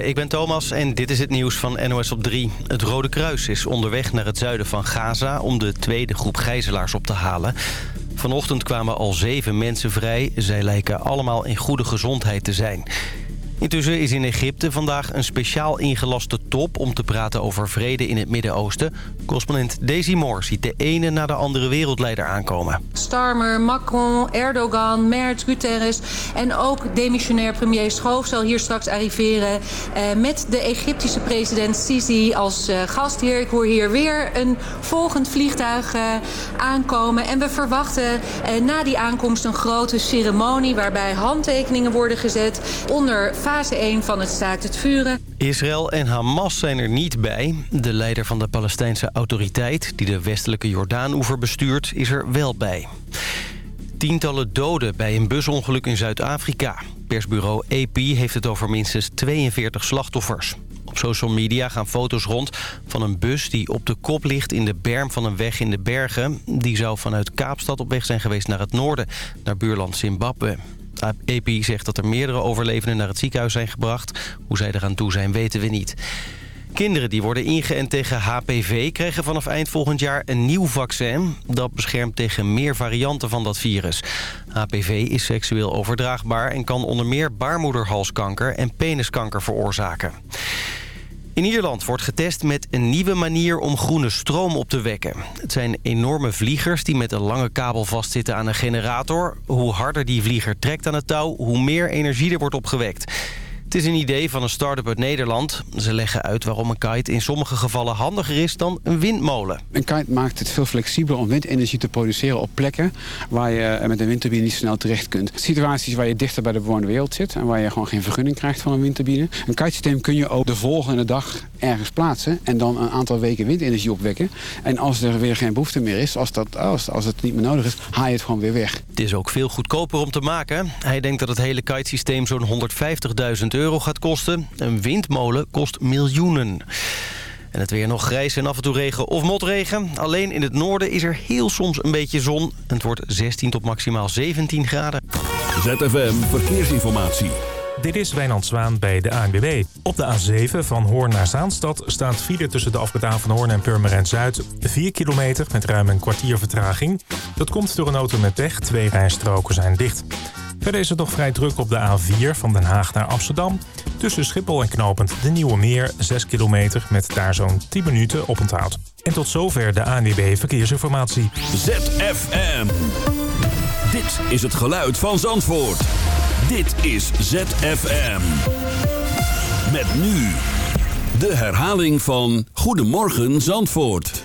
Ik ben Thomas en dit is het nieuws van NOS op 3. Het Rode Kruis is onderweg naar het zuiden van Gaza... om de tweede groep gijzelaars op te halen. Vanochtend kwamen al zeven mensen vrij. Zij lijken allemaal in goede gezondheid te zijn. Intussen is in Egypte vandaag een speciaal ingelaste top... om te praten over vrede in het Midden-Oosten. Correspondent Daisy Moore ziet de ene na de andere wereldleider aankomen. Starmer, Macron, Erdogan, Merz, Guterres... en ook demissionair premier Schoof zal hier straks arriveren... Eh, met de Egyptische president Sisi als eh, gastheer. Ik hoor hier weer een volgend vliegtuig eh, aankomen. En we verwachten eh, na die aankomst een grote ceremonie... waarbij handtekeningen worden gezet onder fase 1 van het staakt het vuren. Israël en Hamas zijn er niet bij. De leider van de Palestijnse autoriteit, die de westelijke Jordaan-oever bestuurt, is er wel bij. Tientallen doden bij een busongeluk in Zuid-Afrika. Persbureau AP heeft het over minstens 42 slachtoffers. Op social media gaan foto's rond van een bus die op de kop ligt in de berm van een weg in de bergen. Die zou vanuit Kaapstad op weg zijn geweest naar het noorden, naar buurland Zimbabwe. AP zegt dat er meerdere overlevenden naar het ziekenhuis zijn gebracht. Hoe zij eraan toe zijn weten we niet. Kinderen die worden ingeënt tegen HPV krijgen vanaf eind volgend jaar een nieuw vaccin. Dat beschermt tegen meer varianten van dat virus. HPV is seksueel overdraagbaar en kan onder meer baarmoederhalskanker en peniskanker veroorzaken. In Ierland wordt getest met een nieuwe manier om groene stroom op te wekken. Het zijn enorme vliegers die met een lange kabel vastzitten aan een generator. Hoe harder die vlieger trekt aan het touw, hoe meer energie er wordt opgewekt. Het is een idee van een start-up uit Nederland. Ze leggen uit waarom een kite in sommige gevallen handiger is dan een windmolen. Een kite maakt het veel flexibeler om windenergie te produceren op plekken... waar je met een windturbine niet snel terecht kunt. Situaties waar je dichter bij de bewoonde wereld zit... en waar je gewoon geen vergunning krijgt van een windturbine. Een kitesysteem kun je ook de volgende dag ergens plaatsen... en dan een aantal weken windenergie opwekken. En als er weer geen behoefte meer is, als, dat, als, als het niet meer nodig is... haal je het gewoon weer weg. Het is ook veel goedkoper om te maken. Hij denkt dat het hele kitesysteem zo'n 150.000 euro euro gaat kosten. Een windmolen kost miljoenen. En het weer nog grijs en af en toe regen of motregen. Alleen in het noorden is er heel soms een beetje zon. Het wordt 16 tot maximaal 17 graden. ZFM Verkeersinformatie. Dit is Wijnand Zwaan bij de ANWB. Op de A7 van Hoorn naar Zaanstad staat file tussen de afbetaal van Hoorn en Purmerend Zuid. 4 kilometer met ruim een kwartier vertraging. Dat komt door een auto met pech. Twee rijstroken zijn dicht. Verder is het nog vrij druk op de A4 van Den Haag naar Amsterdam. Tussen Schiphol en Knopend de Nieuwe Meer, 6 kilometer met daar zo'n 10 minuten op onthoud. En tot zover de ANWB Verkeersinformatie. ZFM. Dit is het geluid van Zandvoort. Dit is ZFM. Met nu de herhaling van Goedemorgen Zandvoort.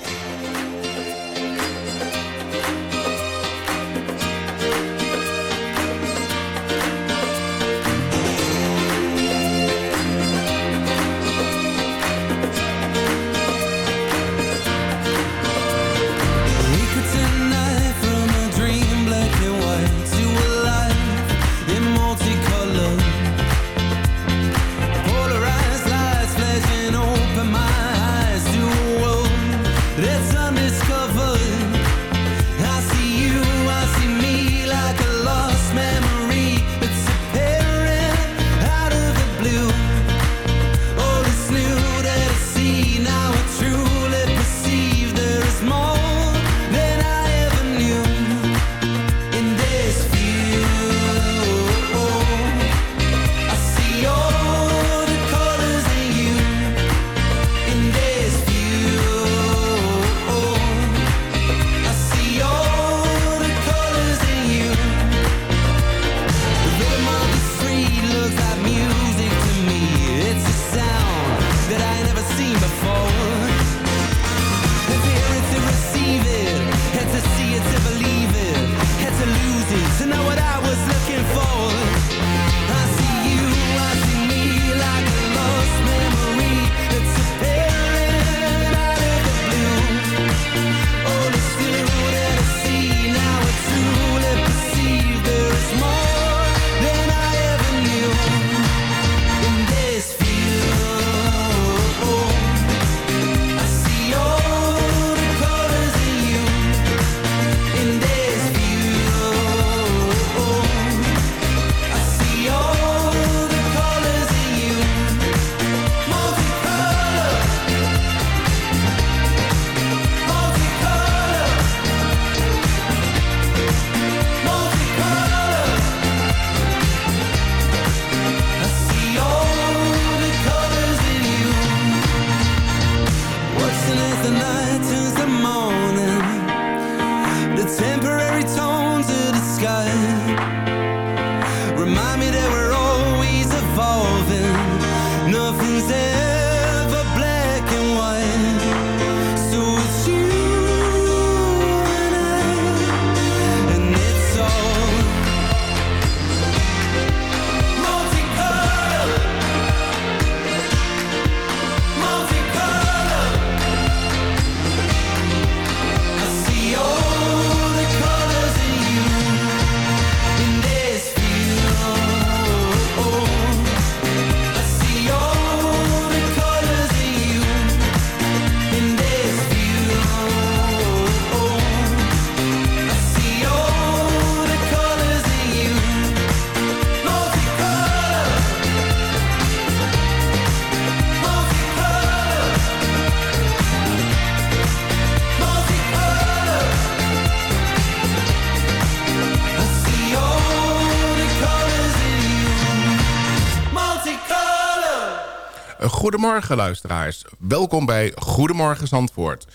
Goedemorgen luisteraars. Welkom bij Goedemorgen Zandvoort.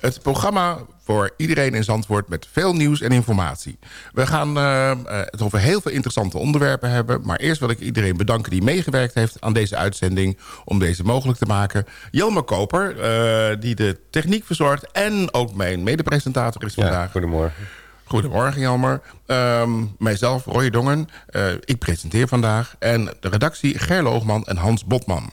Het programma voor iedereen in Zandvoort met veel nieuws en informatie. We gaan uh, het over heel veel interessante onderwerpen hebben. Maar eerst wil ik iedereen bedanken die meegewerkt heeft aan deze uitzending... om deze mogelijk te maken. Jelmer Koper, uh, die de techniek verzorgt... en ook mijn medepresentator is vandaag. Ja, goedemorgen. Goedemorgen, Jelmer. Um, mijzelf, Roy Dongen. Uh, ik presenteer vandaag. En de redactie Gerloogman en Hans Botman.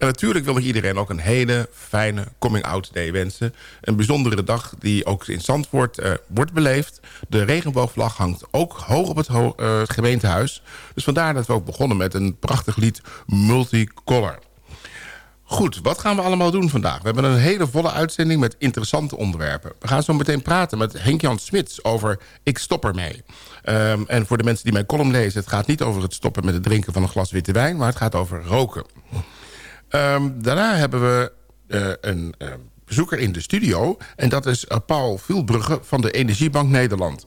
En natuurlijk wil ik iedereen ook een hele fijne coming-out day wensen. Een bijzondere dag die ook in Zandvoort uh, wordt beleefd. De regenboogvlag hangt ook hoog op het, uh, gemeentehuis. Dus vandaar dat we ook begonnen met een prachtig lied Multicolor. Goed, wat gaan we allemaal doen vandaag? We hebben een hele volle uitzending met interessante onderwerpen. We gaan zo meteen praten met Henk-Jan Smits over Ik stop ermee. Um, en voor de mensen die mijn column lezen... het gaat niet over het stoppen met het drinken van een glas witte wijn... maar het gaat over roken. Um, daarna hebben we uh, een uh, bezoeker in de studio. En dat is uh, Paul Vielbrugge van de Energiebank Nederland.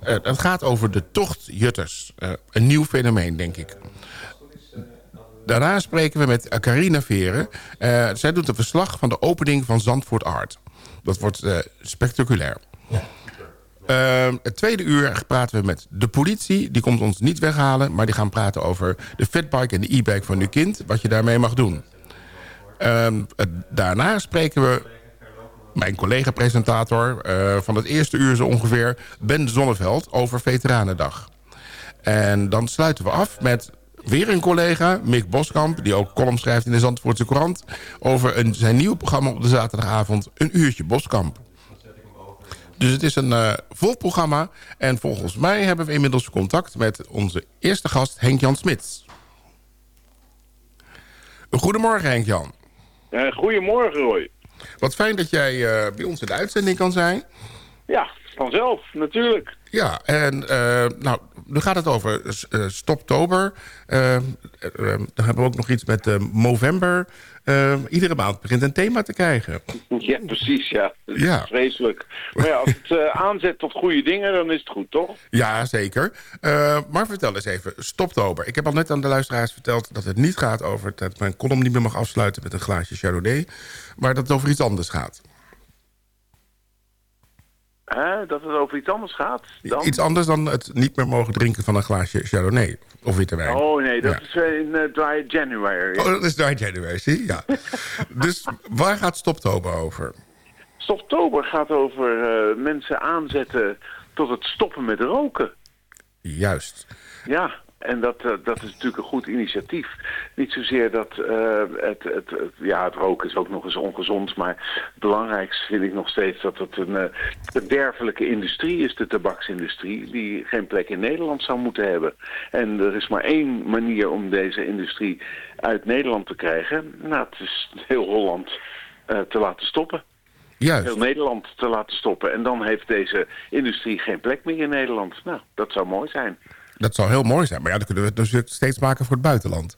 het gaat over de tochtjutters. een nieuw fenomeen, denk ik. Daarna spreken we met Carina Veren. zij doet een verslag van de opening van Zandvoort Art. Dat wordt spectaculair. Ja. Uh, het tweede uur praten we met de politie. Die komt ons niet weghalen, maar die gaan praten over de fatbike en de e-bike van uw kind. Wat je daarmee mag doen. Uh, daarna spreken we mijn collega-presentator uh, van het eerste uur zo ongeveer... Ben Zonneveld over Veteranendag. En dan sluiten we af met weer een collega, Mick Boskamp... die ook column schrijft in de Zandvoortse Courant... over een, zijn nieuwe programma op de zaterdagavond... Een uurtje Boskamp. Dus het is een uh, vol programma. En volgens mij hebben we inmiddels contact met onze eerste gast Henk-Jan Smits. Goedemorgen Henk-Jan. Uh, goedemorgen Roy. Wat fijn dat jij uh, bij ons in de uitzending kan zijn. Ja, vanzelf, natuurlijk. Ja, en uh, nou, nu gaat het over Stoptober. Dan hebben we ook nog iets met Movember. Iedere maand begint een thema te krijgen. Ja, precies, ja. Dat ja. vreselijk. Maar ja, als het aanzet tot goede dingen, dan is het goed, toch? Ja, zeker. maar vertel eens even, Stoptober. Ik heb al net aan de luisteraars verteld dat het niet gaat over... dat mijn column niet meer mag afsluiten met een glaasje Chardonnay... maar dat het over iets anders gaat. Hè, dat het over iets anders gaat. Dan? Iets anders dan het niet meer mogen drinken van een glaasje Chardonnay of witte wijn. Oh nee, dat ja. is in uh, Dry January. Oh, dat is Dry January, zie ja. dus waar gaat Stoptober over? Stoptober gaat over uh, mensen aanzetten tot het stoppen met roken. Juist. Ja, en dat, uh, dat is natuurlijk een goed initiatief. Niet zozeer dat uh, het, het, het, ja, het roken is ook nog eens ongezond, maar het belangrijkste vind ik nog steeds dat het een uh, verderfelijke industrie is, de tabaksindustrie, die geen plek in Nederland zou moeten hebben. En er is maar één manier om deze industrie uit Nederland te krijgen. Nou, het is heel Holland te laten stoppen. Juist. Heel Nederland te laten stoppen. En dan heeft deze industrie geen plek meer in Nederland. Nou, dat zou mooi zijn. Dat zou heel mooi zijn. Maar ja, dan kunnen we het dus steeds maken voor het buitenland.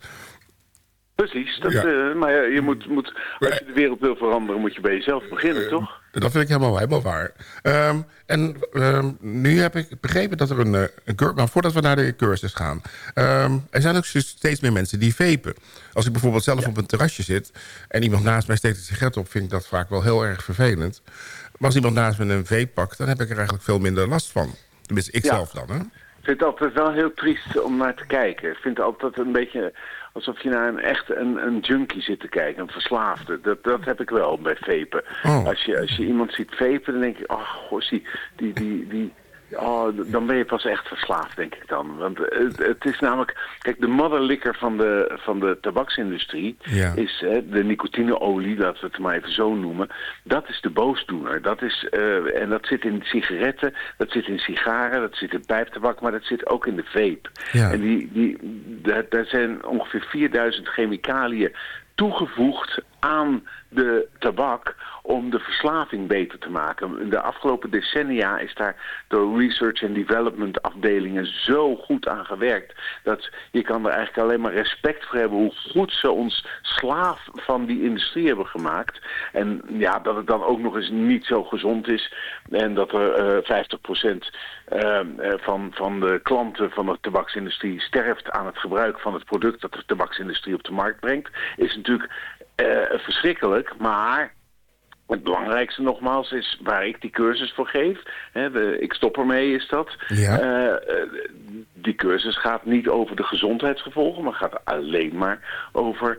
Precies. Dat, ja. uh, maar ja, je moet, moet, als je de wereld wil veranderen, moet je bij jezelf beginnen, uh, toch? Dat vind ik helemaal, helemaal waar. Um, en um, nu heb ik begrepen dat er een, een cursus... Maar voordat we naar de cursus gaan... Um, er zijn ook steeds meer mensen die vapen. Als ik bijvoorbeeld zelf ja. op een terrasje zit... en iemand naast mij steekt een sigaret op... vind ik dat vaak wel heel erg vervelend. Maar als iemand naast me een vape pakt... dan heb ik er eigenlijk veel minder last van. Tenminste, ik zelf dan, hè? Ik vind het altijd wel heel triest om naar te kijken. Ik vind het altijd een beetje alsof je naar een echt een, een junkie zit te kijken, een verslaafde. Dat, dat heb ik wel bij vepen. Oh. Als, je, als je iemand ziet vepen, dan denk je, oh, goh, die, die, die, die, Oh, dan ben je pas echt verslaafd, denk ik dan. Want het, het is namelijk... Kijk, de modderlikker van de, van de tabaksindustrie... Ja. is hè, de nicotineolie, laten we het maar even zo noemen. Dat is de boosdoener. Dat is, uh, en dat zit in sigaretten, dat zit in sigaren, dat zit in pijptabak... maar dat zit ook in de vape. Ja. En die, die, daar, daar zijn ongeveer 4000 chemicaliën toegevoegd aan de tabak om de verslaving beter te maken. De afgelopen decennia is daar door research en development afdelingen zo goed aan gewerkt. Dat je kan er eigenlijk alleen maar respect voor hebben hoe goed ze ons slaaf van die industrie hebben gemaakt. En ja, dat het dan ook nog eens niet zo gezond is. En dat er uh, 50% uh, van, van de klanten van de tabaksindustrie sterft aan het gebruik van het product dat de tabaksindustrie op de markt brengt. Is natuurlijk verschrikkelijk, maar het belangrijkste nogmaals is waar ik die cursus voor geef. de, ik stop ermee is dat. Ja. Uh, die cursus gaat niet over de gezondheidsgevolgen, maar gaat alleen maar over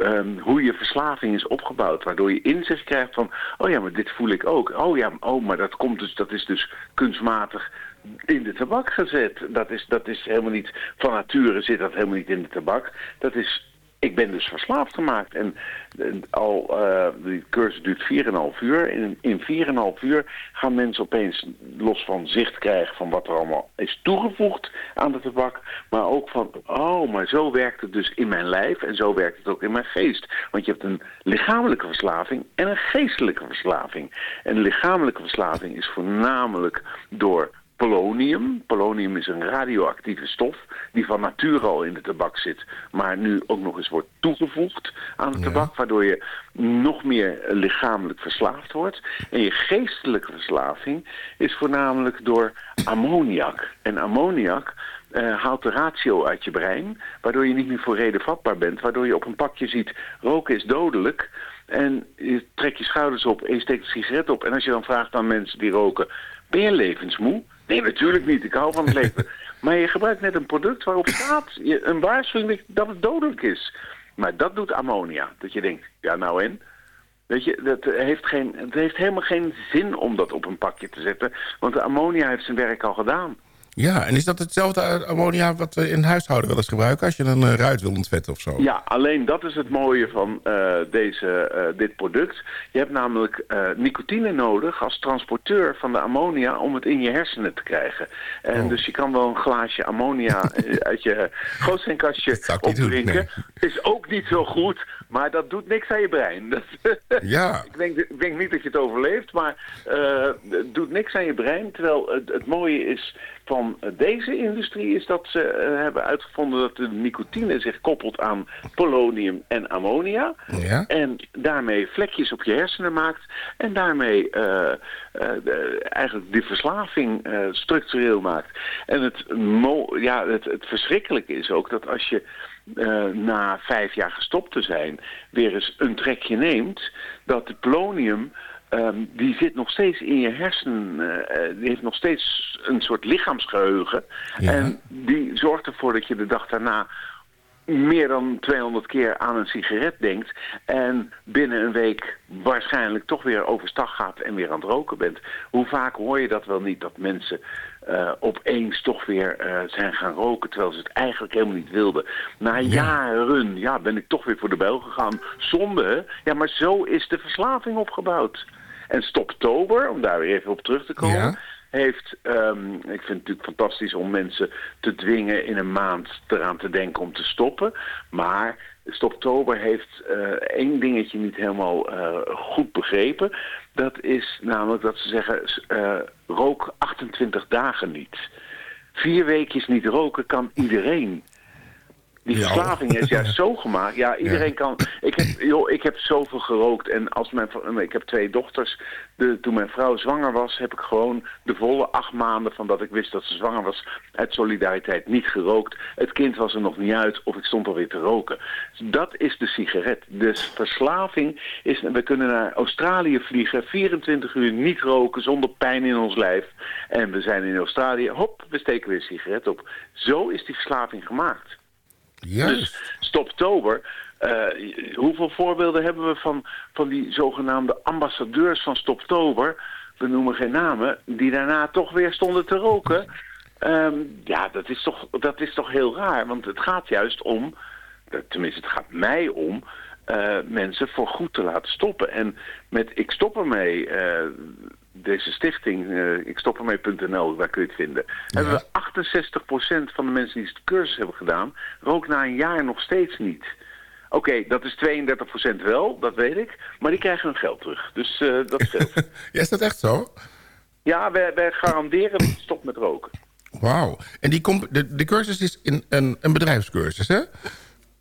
um, hoe je verslaving is opgebouwd. Waardoor je inzicht krijgt van, oh ja, maar dit voel ik ook. Oh ja, oh, maar dat, komt dus, dat is dus kunstmatig in de tabak gezet. Dat is, dat is helemaal niet, van nature zit dat helemaal niet in de tabak. Dat is ik ben dus verslaafd gemaakt. En, al, uh, die cursus duurt 4,5 uur. In, in 4,5 uur gaan mensen opeens los van zicht krijgen van wat er allemaal is toegevoegd aan de tabak. Maar ook van, oh, maar zo werkt het dus in mijn lijf en zo werkt het ook in mijn geest. Want je hebt een lichamelijke verslaving en een geestelijke verslaving. En een lichamelijke verslaving is voornamelijk door polonium. Polonium is een radioactieve stof die van nature al in de tabak zit, maar nu ook nog eens wordt toegevoegd aan de tabak, waardoor je nog meer lichamelijk verslaafd wordt. En je geestelijke verslaving is voornamelijk door ammoniak. En ammoniak uh, haalt de ratio uit je brein, waardoor je niet meer voor reden vatbaar bent, waardoor je op een pakje ziet, roken is dodelijk, en je trekt je schouders op en je steekt een sigaret op. En als je dan vraagt aan mensen die roken, ben je levensmoe? Nee, natuurlijk niet. Ik hou van het leven. maar je gebruikt net een product waarop staat een waarschuwing dat het dodelijk is. Maar dat doet ammonia. Dat je denkt, ja nou en? Weet je, dat heeft geen, het heeft helemaal geen zin om dat op een pakje te zetten. Want de ammonia heeft zijn werk al gedaan. Ja, en is dat hetzelfde ammonia wat we in huishouden wel eens gebruiken... als je een uh, ruit wil ontvetten of zo? Ja, alleen dat is het mooie van uh, deze, uh, dit product. Je hebt namelijk nicotine nodig als transporteur van de ammonia... om het in je hersenen te krijgen. En oh. dus je kan wel een glaasje ammonia uit je gootseenkastje opdrinken. Nee. Is ook niet zo goed, maar dat doet niks aan je brein. Dat, ja. ik, denk, ik denk niet dat je het overleeft, maar het doet niks aan je brein. Terwijl het, het mooie is van deze industrie is dat ze uh, hebben uitgevonden dat de nicotine zich koppelt aan polonium en ammonia. Ja. En daarmee vlekjes op je hersenen maakt. En daarmee uh, de, eigenlijk die verslaving structureel maakt. En het, ja, het, het verschrikkelijke is ook dat als je na vijf jaar gestopt te zijn weer eens een trekje neemt, dat het polonium Um, die zit nog steeds in je hersenen. Uh, die heeft nog steeds een soort lichaamsgeheugen. En die zorgt ervoor dat je de dag daarna meer dan 200 keer aan een sigaret denkt... en binnen een week waarschijnlijk toch weer overstag gaat en weer aan het roken bent. Hoe vaak hoor je dat wel niet, dat mensen uh, opeens toch weer uh, zijn gaan roken... terwijl ze het eigenlijk helemaal niet wilden. Na jaren ja, ben ik toch weer voor de bel gegaan. Zonde, Ja, maar zo is de verslaving opgebouwd. En Stoptober, om daar weer even op terug te komen... heeft, um, ik vind het natuurlijk fantastisch om mensen te dwingen in een maand eraan te denken om te stoppen. Maar Stoptober heeft uh, één dingetje niet helemaal uh, goed begrepen. Dat is namelijk dat ze zeggen, uh, rook 28 dagen niet. Vier weekjes niet roken kan iedereen. Die verslaving is juist zo gemaakt. Ja, iedereen kan... Ik heb, joh, ik heb zoveel gerookt. En als mijn, ik heb twee dochters. De, toen mijn vrouw zwanger was, heb ik gewoon de volle acht maanden... van dat ik wist dat ze zwanger was, uit solidariteit niet gerookt. Het kind was er nog niet uit of ik stond alweer te roken. Dat is de sigaret. Dus verslaving is... We kunnen naar Australië vliegen, 24 uur niet roken zonder pijn in ons lijf. En we zijn in Australië, hop, we steken weer een sigaret op. Zo is die verslaving gemaakt. Dus Stoptober, uh, hoeveel voorbeelden hebben we van, van die zogenaamde ambassadeurs van Stoptober, we noemen geen namen, die daarna toch weer stonden te roken. Um, ja, dat is, toch, dat is toch heel raar, want het gaat juist om, tenminste het gaat mij om, uh, mensen voor goed te laten stoppen. En met Ik Stop Ermee, uh, deze stichting, uh, ikstoppermee.nl, waar kun je het vinden, hebben we 68% van de mensen die de cursus hebben gedaan, rook na een jaar nog steeds niet. Oké, dat is 32% wel, dat weet ik. Maar die krijgen hun geld terug. Dus uh, dat scheelt. ja, is dat echt zo? Ja, wij, wij garanderen dat je stopt met roken. Wauw. En die de, de cursus is in, een, een bedrijfscursus, hè?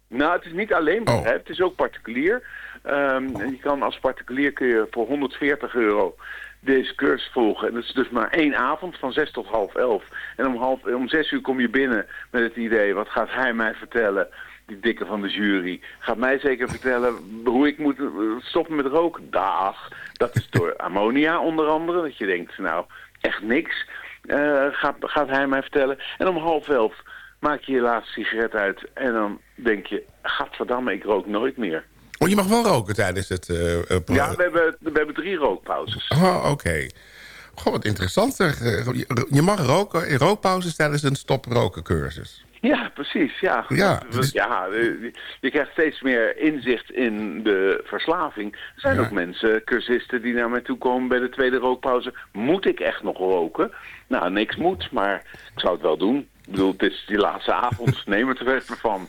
Nou, het is niet alleen oh. bedrijf, het is ook particulier. Um, je kan als particulier kun je voor 140 euro deze cursus volgen. En dat is dus maar één avond van zes tot half elf. En om, half, om zes uur kom je binnen met het idee, wat gaat hij mij vertellen? Die dikke van de jury. Gaat mij zeker vertellen hoe ik moet stoppen met roken. Dag. Dat is door ammonia onder andere. Dat je denkt, nou, echt niks. Uh, gaat, gaat hij mij vertellen. En om half elf maak je je laatste sigaret uit. En dan denk je, gadverdamme, ik rook nooit meer. Oh, je mag wel roken tijdens het uh, Ja, we hebben, we hebben drie rookpauzes. Oh, oké. Okay. Goh, wat interessant zeg. Je mag roken in rookpauzes tijdens een stoproken cursus. Ja, precies. Ja. Ja, ja, je krijgt steeds meer inzicht in de verslaving. Er zijn ook mensen, cursisten, die naar mij toe komen bij de tweede rookpauze. Moet ik echt nog roken? Nou, niks moet, maar ik zou het wel doen. Ik bedoel, het is die laatste avond. Neem het er even van.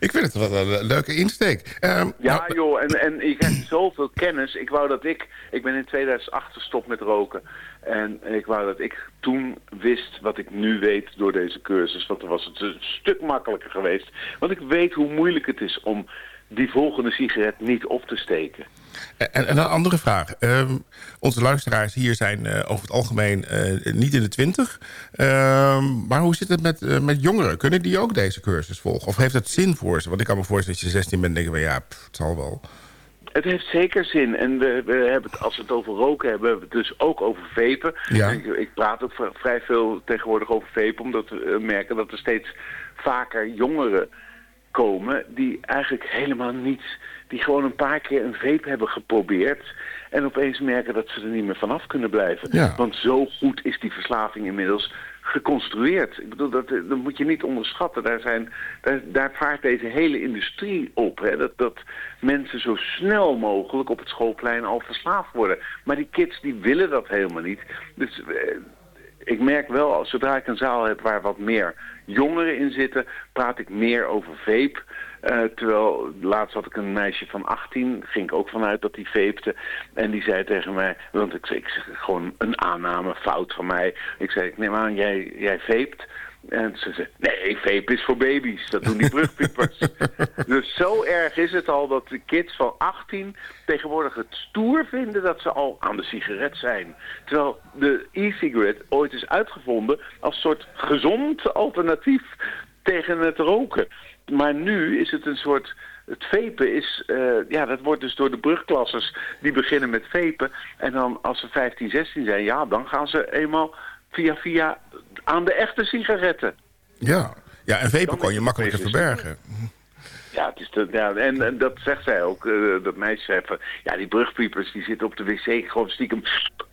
ik vind het wel een leuke insteek. Ehm, ja, nou, joh. En, en je krijgt zoveel kennis. Ik wou dat ik... Ik ben in 2008 gestopt met roken. En ik wou dat ik toen wist wat ik nu weet door deze cursus. Want dan was het een stuk makkelijker geweest. Want ik weet hoe moeilijk het is om die volgende sigaret niet op te steken. En, en een andere vraag. Ehm, onze luisteraars hier zijn uh, over het algemeen uh, niet in de twintig. Ehm, maar hoe zit het met, uh, met jongeren? Kunnen die ook deze cursus volgen? Of heeft het zin voor ze? Want ik kan me voorstellen dat je 16 bent en denken we ja, pff, het zal wel. Het heeft zeker zin. En we, we hebben het, als we het over roken hebben, hebben we het dus ook over vapen. Ja. Ik, ik, praat ook vrij veel tegenwoordig over vapen, omdat we merken dat er steeds vaker jongeren komen die eigenlijk helemaal niet, die gewoon een paar keer een vape hebben geprobeerd en opeens merken dat ze er niet meer vanaf kunnen blijven. Want zo goed is die verslaving inmiddels geconstrueerd. Ik bedoel, dat, dat moet je niet onderschatten. Daar, zijn, daar, daar vaart deze hele industrie op. Hè? Dat, dat mensen zo snel mogelijk op het schoolplein al verslaafd worden. Maar die kids die willen dat helemaal niet. Dus eh, ik merk wel, zodra ik een zaal heb waar wat meer jongeren in zitten, praat ik meer over vape. Uh, terwijl laatst had ik een meisje van 18, ging ik ook vanuit dat die veepte. En die zei tegen mij, want ik, ik zeg gewoon een aanname, fout van mij. Ik zei, ik neem aan, jij, jij veept. En ze zei, nee, vape is voor baby's. Dat doen die brugpiepers. dus zo erg is het al dat de kids van 18 tegenwoordig het stoer vinden dat ze al aan de sigaret zijn. Terwijl de e-cigarette ooit is uitgevonden als soort gezond alternatief tegen het roken. Maar nu is het een soort... Het vepen is, uh, ja, dat wordt dus door de brugklassers die beginnen met vepen. En dan als ze 15, 16 zijn, ja, dan gaan ze eenmaal via via aan de echte sigaretten. Ja, ja en vepen kon je makkelijker verbergen. Ja, het is ja en, en, dat zegt zij ook, uh, dat meisje even. Ja, die brugpiepers die zitten op de wc gewoon stiekem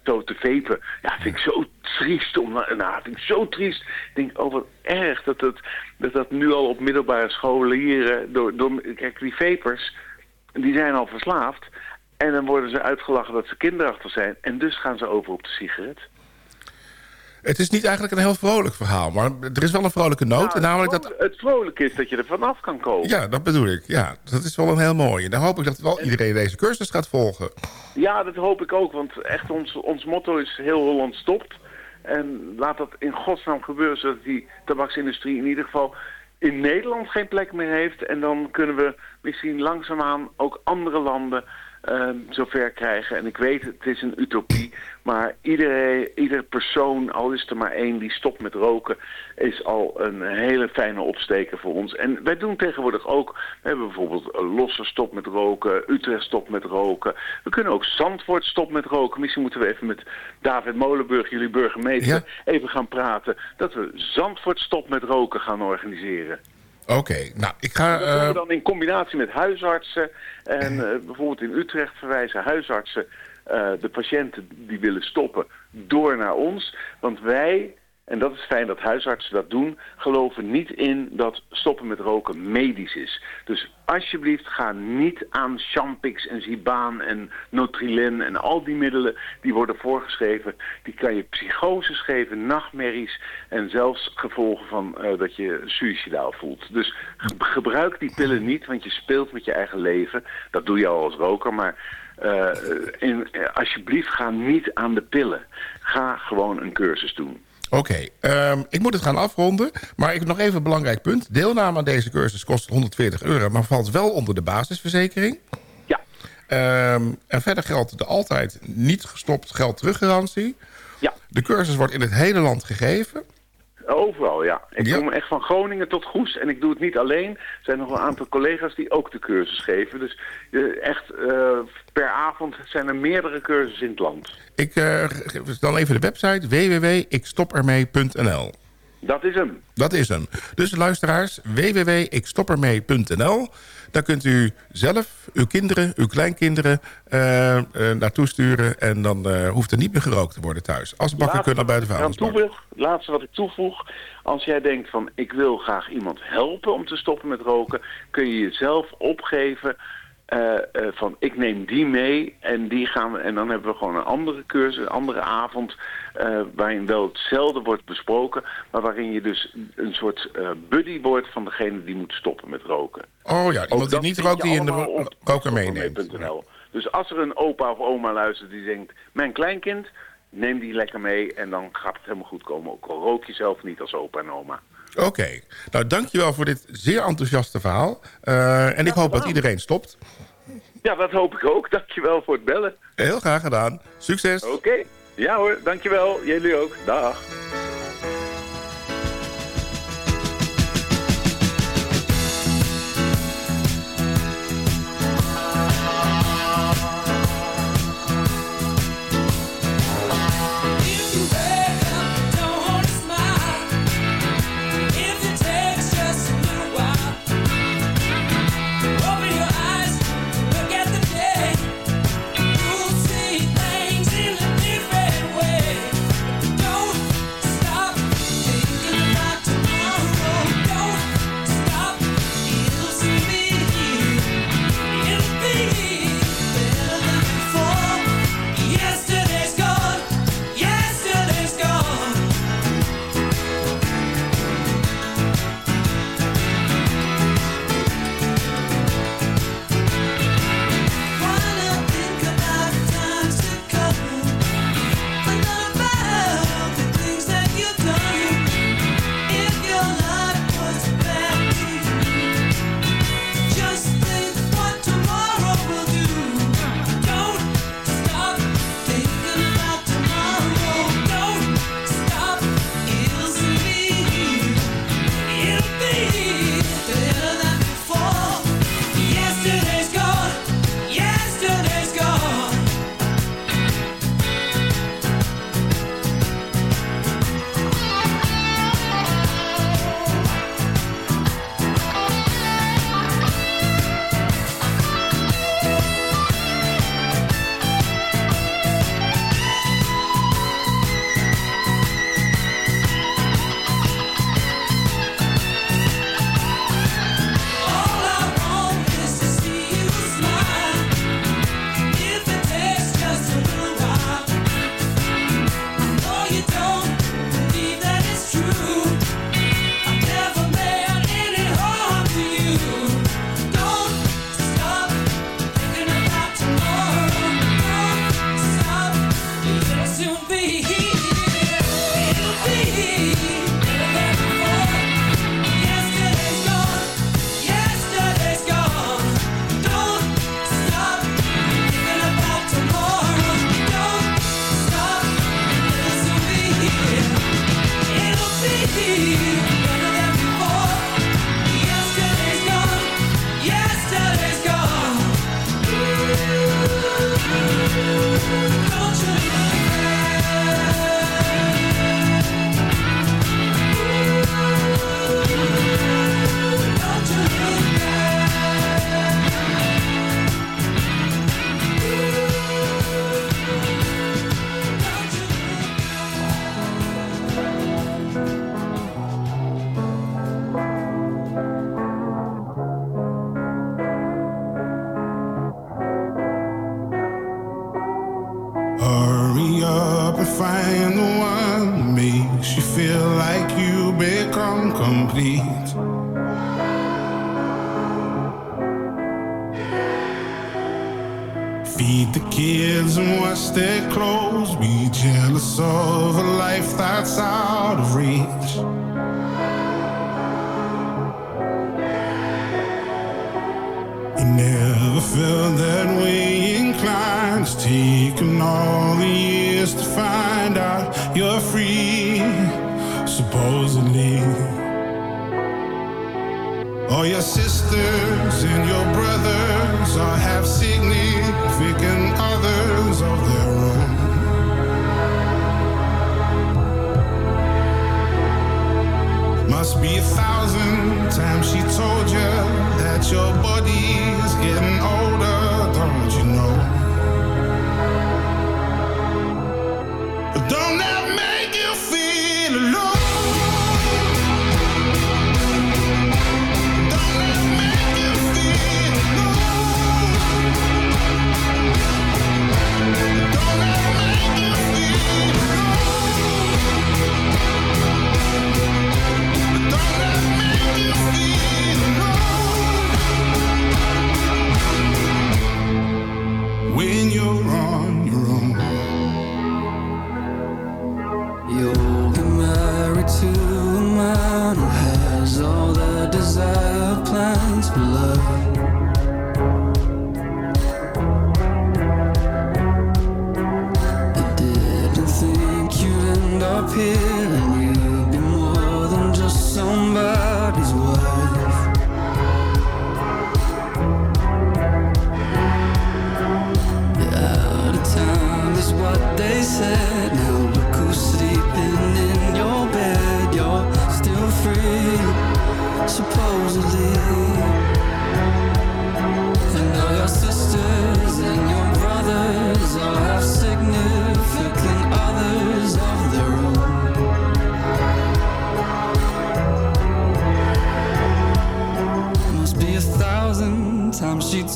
zo te vepen. Ja, vind ik zo triest. Om, nou, vind ik zo triest. Ik denk, oh wat erg dat dat, dat, dat nu al op middelbare scholen hier... Uh, door, door, kijk, die vepers, die zijn al verslaafd. En dan worden ze uitgelachen dat ze kinderachtig zijn. En dus gaan ze over op de sigaret. Het is niet eigenlijk een heel vrolijk verhaal, maar er is wel een vrolijke noot. Nou, namelijk het, dat... het vrolijke is dat je er vanaf kan komen. Ja, dat bedoel ik. Ja, dat is wel een heel mooie. Dan hoop ik dat wel iedereen deze cursus gaat volgen. Ja, dat hoop ik ook, want echt ons, ons motto is heel Holland stopt. En laat dat in godsnaam gebeuren, zodat die tabaksindustrie in ieder geval in Nederland geen plek meer heeft. En dan kunnen we misschien langzaamaan ook andere landen uh, zover krijgen. En ik weet, het is een utopie. Maar iedereen, ieder persoon, al is er maar één die stopt met roken... is al een hele fijne opsteker voor ons. En wij doen tegenwoordig ook... We hebben bijvoorbeeld Losse stop met roken, Utrecht stop met roken. We kunnen ook Zandvoort stop met roken. Misschien moeten we even met David Molenburg, jullie burgemeester... even gaan praten. Dat we Zandvoort stop met roken gaan organiseren. Oké, nou ik ga... Dat doen we dan in combinatie met huisartsen. En uh, bijvoorbeeld in Utrecht verwijzen huisartsen uh, de patiënten die willen stoppen door naar ons. Want wij en dat is fijn dat huisartsen dat doen, geloven niet in dat stoppen met roken medisch is. Dus alsjeblieft ga niet aan Champix en Zibaan en Notrilin en al die middelen die worden voorgeschreven. Die kan je psychoses geven, nachtmerries en zelfs gevolgen van uh, dat je suicidaal voelt. Dus gebruik die pillen niet, want je speelt met je eigen leven. Dat doe je al als roker, maar... Uh, in, alsjeblieft ga niet aan de pillen. Ga gewoon een cursus doen. Oké, ehm, ik moet het gaan afronden. Maar ik heb nog even een belangrijk punt. Deelname aan deze cursus kost 140 euro... maar valt wel onder de basisverzekering. Ja. Um, en verder geldt de altijd niet gestopt geld teruggarantie. Ja. De cursus wordt in het hele land gegeven. Overal, ja. Ik kom echt van Groningen tot Goes en ik doe het niet alleen. Er zijn nog een aantal collega's die ook de cursus geven. Dus uh, echt uh, per avond zijn er meerdere cursussen in het land. Ik uh, dan even de website www.ikstopermee.nl Dat is hem. Dat is hem. Dus luisteraars, www.ikstopermee.nl daar kunt u zelf, uw kinderen, uw kleinkinderen uh, uh, naartoe sturen. En dan uh, hoeft er niet meer gerookt te worden thuis. Asbakken kunnen bij de vuilnisbak. Laatste wat ik toevoeg. Als jij denkt van ik wil graag iemand helpen om te stoppen met roken. Kun je jezelf opgeven uh, uh, van ik neem die mee en die gaan we en dan hebben we gewoon een andere cursus, een andere avond uh, waarin wel hetzelfde wordt besproken, maar waarin je dus een soort buddy wordt van degene die moet stoppen met roken. Oh ja, iemand die niet rookt die in de roker meeneemt. Dus als er een opa of oma luistert die denkt, mijn kleinkind, neem die lekker mee en dan gaat het helemaal goed komen. Ook al rook je zelf niet als opa en oma. Oké, okay. nou dankjewel voor dit zeer enthousiaste verhaal. Uh, en ik hoop dat iedereen stopt. Ja, dat hoop ik ook. Dankjewel voor het bellen. Heel graag gedaan. Succes. Oké. Okay. Ja hoor, dankjewel. Jullie ook. Dag. Taken all the years to find out you're free, supposedly. All your sisters and your brothers all have significant others of their own. Must be a thousand times she told you that your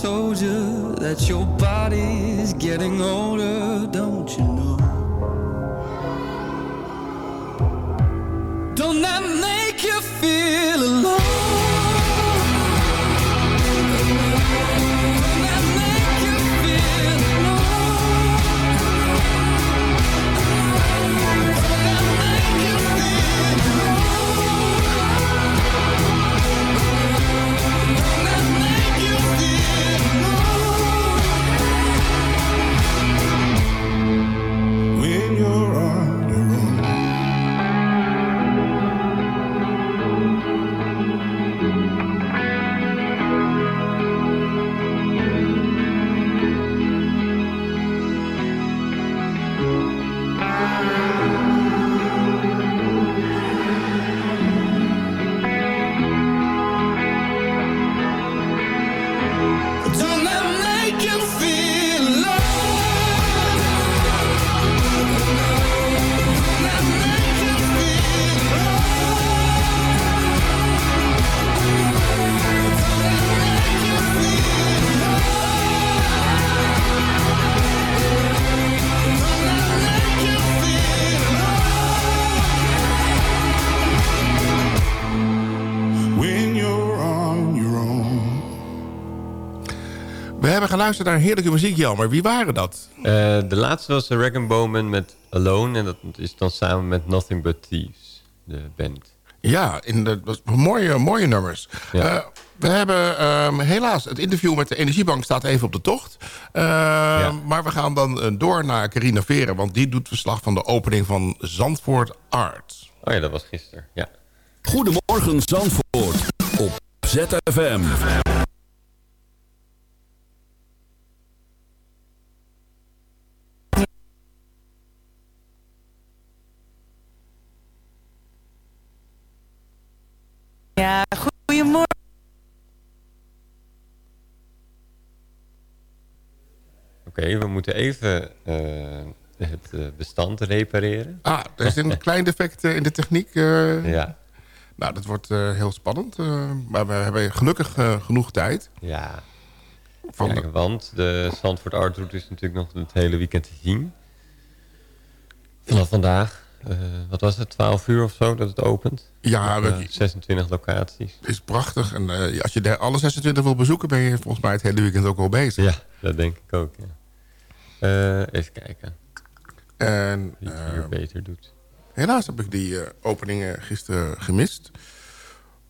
told you that your body's getting older, don't you know? Don't that geluisterd naar heerlijke muziek, Jelmer. Wie waren dat? Eh, de laatste was Regan Bowman met Alone. En dat is dan samen met Nothing But Thieves, de band. Ja, in de, dat mooie, mooie nummers. Ja. Eh, we hebben ehm, helaas, het interview met de Energiebank staat even op de tocht. Ehm, Maar we gaan dan eh, door naar Carina Veren. Want die doet verslag van de opening van Zandvoort Art. Oh ja, dat was gisteren. Ja. Goedemorgen Zandvoort op ZFM. Ja, goedemorgen. Oké, we moeten even eh, het eh, bestand repareren. Ah, er is een klein defect eh, in de techniek. eh. Ja. Nou, dat wordt eh, heel spannend. eh, maar we hebben gelukkig genoeg tijd. Ja. Van Kijk, want de Zandvoort Art Route is natuurlijk nog het hele weekend te zien. Vanaf vandaag. Uh, wat was het, 12 uur of zo dat het opent? Ja, Met, uh, 26 locaties. is prachtig. En uh, als je alle 26 wil bezoeken, ben je volgens mij het hele weekend ook al bezig. Ja, dat denk ik ook. Ja. even kijken. En, Wie het hier beter doet. Helaas heb ik die openingen gisteren gemist.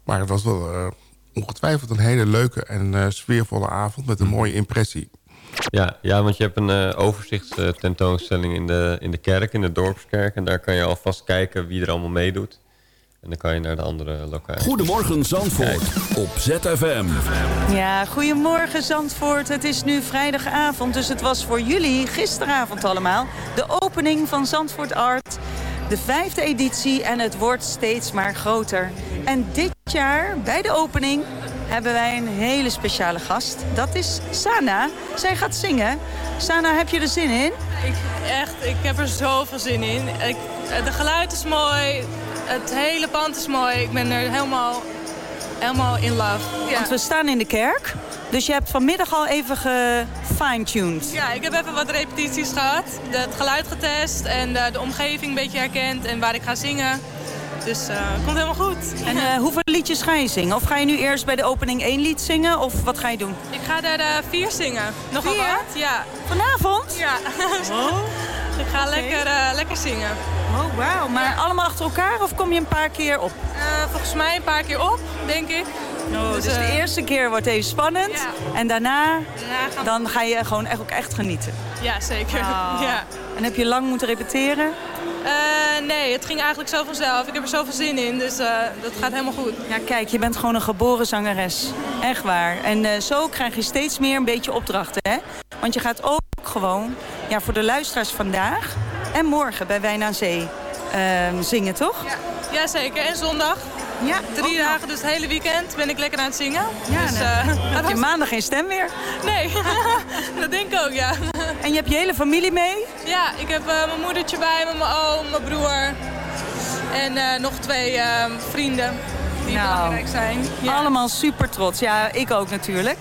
Maar het was wel ongetwijfeld een hele leuke en sfeervolle avond met een mooie impressie. Ja, ja, want je hebt een uh, overzichtstentoonstelling in de, in de kerk, in de dorpskerk. En daar kan je alvast kijken wie er allemaal meedoet. En dan kan je naar de andere locatie. Goedemorgen Zandvoort op ZFM. Ja, goedemorgen Zandvoort. Het is nu vrijdagavond, dus het was voor jullie gisteravond allemaal... de opening van Zandvoort Art, de vijfde editie en het wordt steeds maar groter. En dit jaar, bij de opening, hebben wij een hele speciale gast. Dat is Sana. Zij gaat zingen. Sana, heb je er zin in? Ik, echt, ik heb er zoveel zin in. Ik, de geluid is mooi. Het hele pand is mooi. Ik ben er helemaal, helemaal in love. Ja. Want we staan in de kerk. Dus je hebt vanmiddag al even gefine-tuned. Ja, ik heb even wat repetities gehad. Het geluid getest en de, de omgeving een beetje herkend. En waar ik ga zingen. Dus uh, komt helemaal goed. En uh, hoeveel liedjes ga je zingen? Of ga je nu eerst bij de opening één lied zingen? Of wat ga je doen? Ik ga er uh, vier zingen. Nogal vier? wat. Ja. Vanavond? Ja. Oh. ik ga okay. lekker, lekker zingen. Oh, wauw. Maar ja. allemaal achter elkaar of kom je een paar keer op? volgens mij een paar keer op, denk ik. Oh, dus, dus de eerste keer wordt even spannend. Ja. En daarna, daarna gaan... dan ga je gewoon echt, ook echt genieten. Ja, zeker. Oh. Ja. En heb je lang moeten repeteren? Uh, nee, het ging eigenlijk zo vanzelf. Ik heb er zoveel zin in, dus uh, dat gaat helemaal goed. Ja, kijk, je bent gewoon een geboren zangeres. Echt waar. En uh, zo krijg je steeds meer een beetje opdrachten, hè? Want je gaat ook gewoon ja, voor de luisteraars vandaag en morgen bij Wijn aan Zee ehm, zingen, toch? Ja. ja, zeker. En zondag. Ja, Drie dagen, dus het hele weekend ben ik lekker aan het zingen. Ja, dus, uh, heb je maandag geen stem meer? Nee, dat denk ik ook, ja. En je hebt je hele familie mee? Ja, ik heb uh, mijn moedertje bij me, mijn oom, mijn broer. En uh, nog twee vrienden die nou, belangrijk zijn. Ja. Allemaal super trots. Ja, ik ook natuurlijk.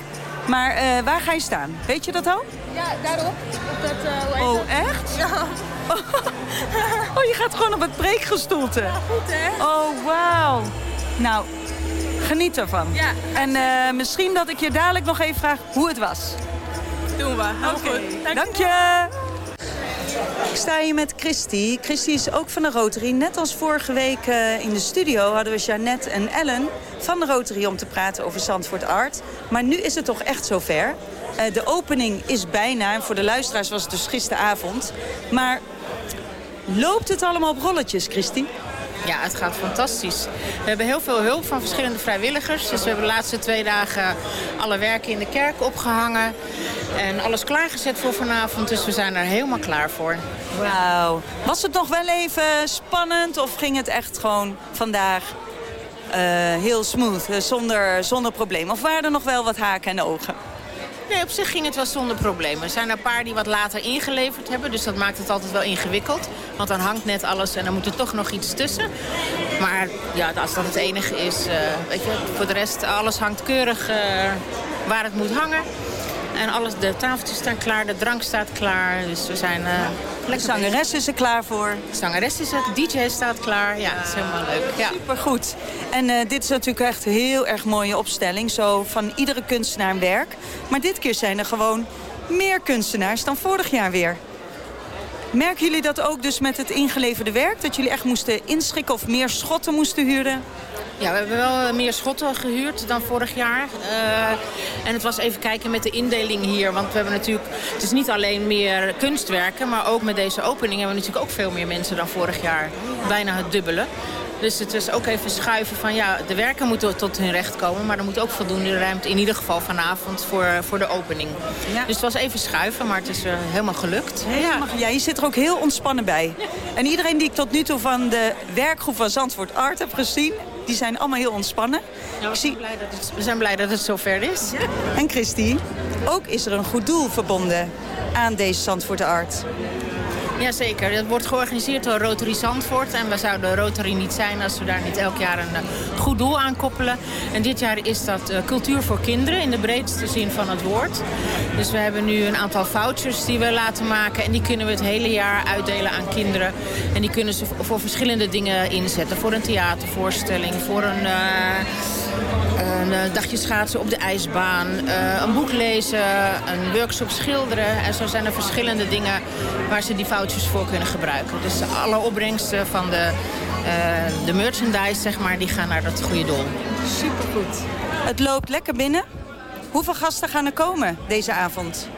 Maar waar ga je staan? Weet je dat al? Ja, daarop. Op dat, oh, echt? Ja. Oh, je gaat gewoon op het preekgestoelte. Ja, goed hè? Oh, wauw. Nou, geniet ervan. Ja. En misschien dat ik je dadelijk nog even vraag hoe het was. Doen we. Oké. Okay. Dank, Dank je. Ik sta hier met Christy. Christy is ook van de Rotary. Net als vorige week uh, in de studio hadden we Jeannette en Ellen van de Rotary om te praten over Zandvoort Art. Maar nu is het toch echt zover. Uh, de opening is bijna. En voor de luisteraars was het dus gisteravond. Maar loopt het allemaal op rolletjes, Christy? Ja, het gaat fantastisch. We hebben heel veel hulp van verschillende vrijwilligers. Dus we hebben de laatste twee dagen alle werken in de kerk opgehangen. En alles klaargezet voor vanavond. Dus we zijn er helemaal klaar voor. Wauw. Was het nog wel even spannend of ging het echt gewoon vandaag uh, heel smooth, uh, zonder, zonder probleem? Of waren er nog wel wat haken en ogen? Nee, op zich ging het wel zonder problemen. Er zijn een paar die wat later ingeleverd hebben. Dus dat maakt het altijd wel ingewikkeld. Want dan hangt net alles en dan moet er toch nog iets tussen. Maar ja, als dat het enige is, uh, weet je, voor de rest, alles hangt keurig uh, waar het moet hangen. En alles, de tafeltjes staan klaar, de drank staat klaar. Dus we zijn uh, lekker De zangeres is er klaar voor. De zangeres is er, de DJ staat klaar. Ja, dat is helemaal leuk. Ja. Supergoed. En uh, dit is natuurlijk echt een heel erg mooie opstelling. Zo van iedere kunstenaar een werk. Maar dit keer zijn er gewoon meer kunstenaars dan vorig jaar weer. Merken jullie dat ook dus met het ingeleverde werk? Dat jullie echt moesten inschikken of meer schotten moesten huren? Ja, we hebben wel meer schotten gehuurd dan vorig jaar. Uh, en het was even kijken met de indeling hier. Want we hebben natuurlijk, het is niet alleen meer kunstwerken, maar ook met deze opening hebben we natuurlijk ook veel meer mensen dan vorig jaar. Bijna het dubbele. Dus het is ook even schuiven van ja, de werken moeten tot hun recht komen. Maar er moet ook voldoende ruimte, in ieder geval vanavond, voor, voor de opening. Ja. Dus het was even schuiven, maar het is uh, helemaal gelukt. Helemaal, ja. ja, je zit er ook heel ontspannen bij. En iedereen die ik tot nu toe van de werkgroep van Zandvoort Art heb gezien... die zijn allemaal heel ontspannen. Ja, we, zijn blij dat het, we zijn blij dat het zover is. Ja. En Christy, ook is er een goed doel verbonden aan deze Zandvoort Art. Jazeker, dat wordt georganiseerd door Rotary Zandvoort. En we zouden Rotary niet zijn als we daar niet elk jaar een eh, goed doel aan koppelen. En dit jaar is dat uh, cultuur voor kinderen in de breedste zin van het woord. Dus we hebben nu een aantal vouchers die we laten maken. En die kunnen we het hele jaar uitdelen aan kinderen. En die kunnen ze voor verschillende dingen inzetten. Voor een theatervoorstelling, voor een... Uh, een dagje schaatsen op de ijsbaan, een boek lezen, een workshop schilderen. En zo zijn er verschillende dingen waar ze die vouchers voor kunnen gebruiken. Dus alle opbrengsten van de, uh, de merchandise, zeg maar, die gaan naar dat goede doel. Supergoed. Het loopt lekker binnen. Hoeveel gasten gaan er komen deze avond?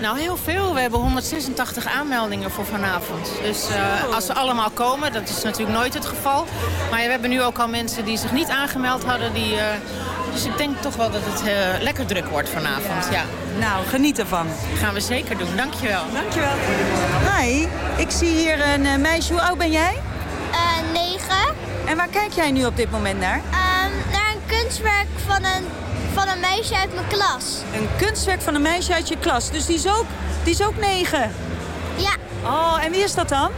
Nou, heel veel. We hebben 186 aanmeldingen voor vanavond. Dus uh, als ze allemaal komen, dat is natuurlijk nooit het geval. Maar we hebben nu ook al mensen die zich niet aangemeld hadden. Die, uh, dus ik denk toch wel dat het uh, lekker druk wordt vanavond. Ja. Nou, geniet ervan. Gaan we zeker doen. Dankjewel. Dankjewel. Hi, ik zie hier een meisje. Hoe oud ben jij? negen. En waar kijk jij nu op dit moment naar? Um, naar een kunstwerk van een van een meisje uit mijn klas. Een kunstwerk van een meisje uit je klas. Dus die is ook, die is ook negen? Ja. Oh, en wie is dat dan?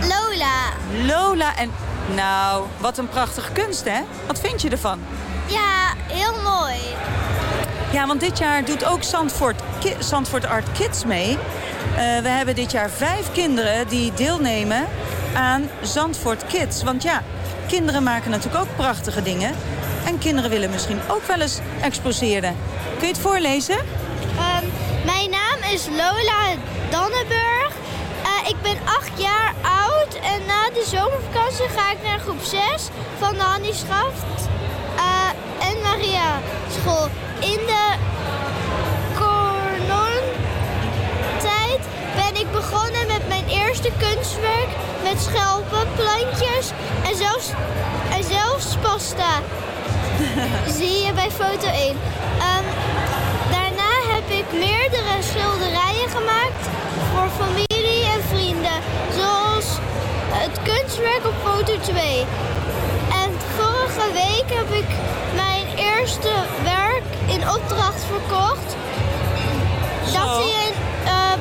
Lola. Lola. En nou, wat een prachtige kunst, hè? Wat vind je ervan? Ja, heel mooi. Ja, want dit jaar doet ook Zandvoort, Ki Zandvoort Art Kids mee. Uh, we hebben dit jaar vijf kinderen die deelnemen aan Zandvoort Kids. Want ja, kinderen maken natuurlijk ook prachtige dingen. En kinderen willen misschien ook wel eens exposeren. Kun je het voorlezen? Um, mijn naam is Lola Dannenburg. Uh, ik ben acht jaar oud en na de zomervakantie ga ik naar groep 6 van de Hannie Schaft uh, en Maria school. In de tijd ben ik begonnen met mijn eerste kunstwerk met schelpen, plantjes en zelfs, en zelfs pasta. Zie je bij foto 1. Um, daarna heb ik meerdere schilderijen gemaakt voor familie en vrienden. Zoals het kunstwerk op foto 2. En vorige week heb ik mijn eerste werk in opdracht verkocht. Dat zie je in uh,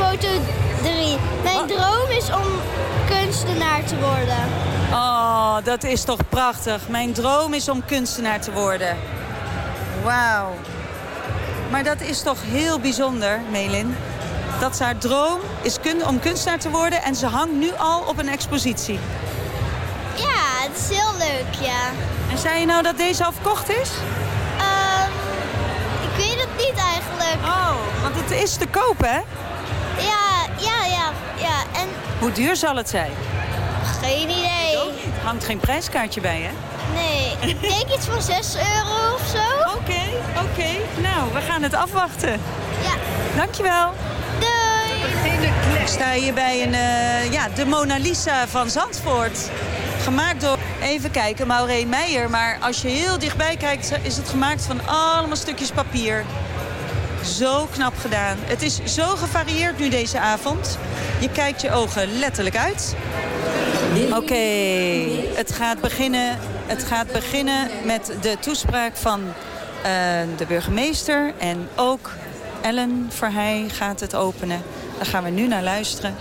foto 3. Mijn droom is om kunstenaar te worden. Oh, dat is toch prachtig. Mijn droom is om kunstenaar te worden. Wauw. Maar dat is toch heel bijzonder, Melin. Dat haar droom is kun om kunstenaar te worden en ze hangt nu al op een expositie. Ja, het is heel leuk, ja. En zei je nou dat deze al verkocht is? Um, ik weet het niet eigenlijk. Oh, want het is te kopen, hè? Ja, ja, ja, ja. En... Hoe duur zal het zijn? Geen idee. Hangt geen prijskaartje bij, hè? Nee, ik denk iets van 6 euro of zo. Oké, okay, oké. Okay. Nou, we gaan het afwachten. Ja. Dankjewel. Doei. Ik sta hier bij een, uh, ja, de Mona Lisa van Zandvoort. Gemaakt door, even kijken, Maureen Meijer. Maar als je heel dichtbij kijkt, is het gemaakt van allemaal stukjes papier. Zo knap gedaan. Het is zo gevarieerd nu deze avond. Je kijkt je ogen letterlijk uit. Oké, okay, het, gaat beginnen, het gaat beginnen met de toespraak van uh, de burgemeester. En ook Ellen Verheij gaat het openen. Daar gaan we nu naar luisteren.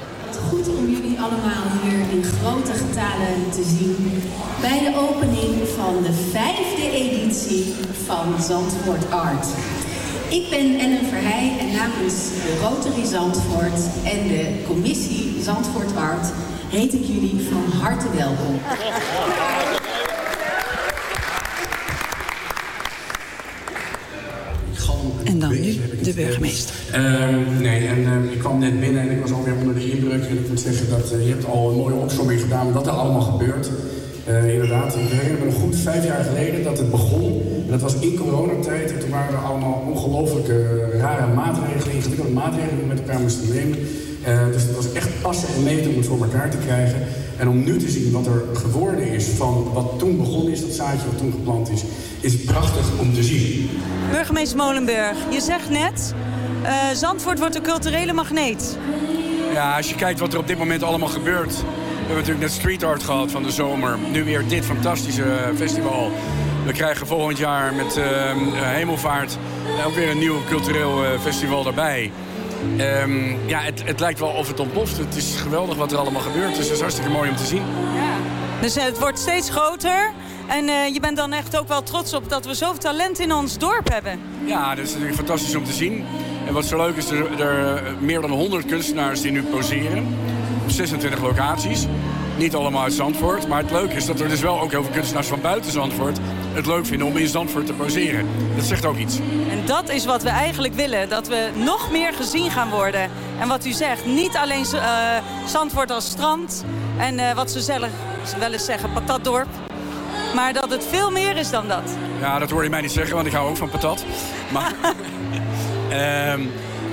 Goed om jullie allemaal hier in grote getalen te zien... bij de opening van de vijfde editie van Zandvoort Art. Ik ben Ellen Verheij en namens de Rotary Zandvoort en de commissie Zandvoort Art heet ik jullie van harte welkom. En dan nu de burgemeester. Uh, nee, en uh, ik kwam net binnen en ik was alweer onder de indruk. En ik moet zeggen dat uh, je hebt al een mooie opzomming gedaan wat er allemaal gebeurt. Uh, inderdaad, ik herinner me nog goed vijf jaar geleden dat het begon. En dat was in coronatijd. En toen waren er allemaal ongelooflijke rare maatregelen, ingewikkelde maatregelen die we met elkaar moesten nemen. Uh, dus het was echt passen en meten om het voor elkaar te krijgen. En om nu te zien wat er geworden is van wat toen begonnen is, dat zaadje wat toen geplant is, is prachtig om te zien. Burgemeester Molenburg, je zegt net, uh, Zandvoort wordt een culturele magneet. Ja, als je kijkt wat er op dit moment allemaal gebeurt. We hebben natuurlijk net street art gehad van de zomer. Nu weer dit fantastische festival. We krijgen volgend jaar met uh, Hemelvaart ook weer een nieuw cultureel festival daarbij. Ehm, ja, het, het lijkt wel of het ontploft. Het is geweldig wat er allemaal gebeurt. Dus het is hartstikke mooi om te zien. Dus het wordt steeds groter. En eh, je bent dan echt ook wel trots op dat we zoveel talent in ons dorp hebben. Ja, dat is natuurlijk fantastisch om te zien. En wat zo leuk is, er, er meer dan 100 kunstenaars die nu poseren. Op 26 locaties. Niet allemaal uit Zandvoort. Maar het leuke is dat er dus wel ook heel veel kunstenaars van buiten Zandvoort... het leuk vinden om in Zandvoort te poseren. Dat zegt ook iets. En dat is wat we eigenlijk willen. Dat we nog meer gezien gaan worden. En wat u zegt, niet alleen eh, Zandvoort als strand. En eh, wat ze zelf wel eens zeggen, patatdorp. Maar dat het veel meer is dan dat. Ja, dat hoor je mij niet zeggen, want ik hou ook van patat. Maar, Ehm,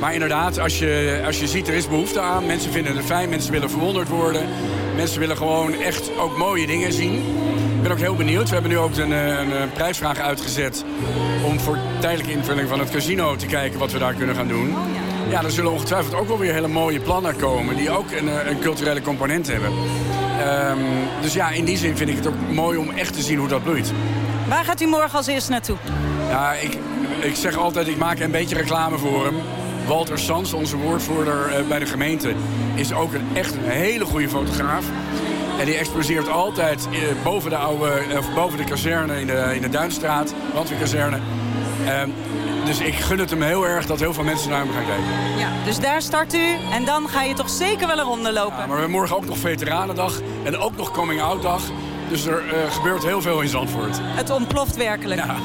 maar inderdaad, als je, als je ziet, er is behoefte aan. Mensen vinden het fijn, mensen willen verwonderd worden. Mensen willen gewoon echt ook mooie dingen zien. Ik ben ook heel benieuwd. We hebben nu ook een, een, een prijsvraag uitgezet... om voor tijdelijke invulling van het casino te kijken wat we daar kunnen gaan doen. Ja, er zullen ongetwijfeld ook wel weer hele mooie plannen komen... die ook een, een culturele component hebben. Ehm, dus ja, in die zin vind ik het ook mooi om echt te zien hoe dat bloeit. Waar gaat u morgen als eerste naartoe? Ja, ik, ik zeg altijd, ik maak een beetje reclame voor hem. Walter Sans, onze woordvoerder eh, bij de gemeente, is ook een, echt een hele goede fotograaf. En die exposeert altijd eh, boven, de oude, of boven de kazerne in de, in de Duinstraat, brandweerkazerne. Uh, dus ik gun het hem heel erg dat heel veel mensen naar hem gaan kijken. Ja, dus daar start u en dan ga je toch zeker wel een ronde lopen. Ja, maar we hebben morgen ook nog Veteranendag en ook nog Coming Out Dag. Dus er uh, gebeurt heel veel in Zandvoort. Het ontploft werkelijk. Ja.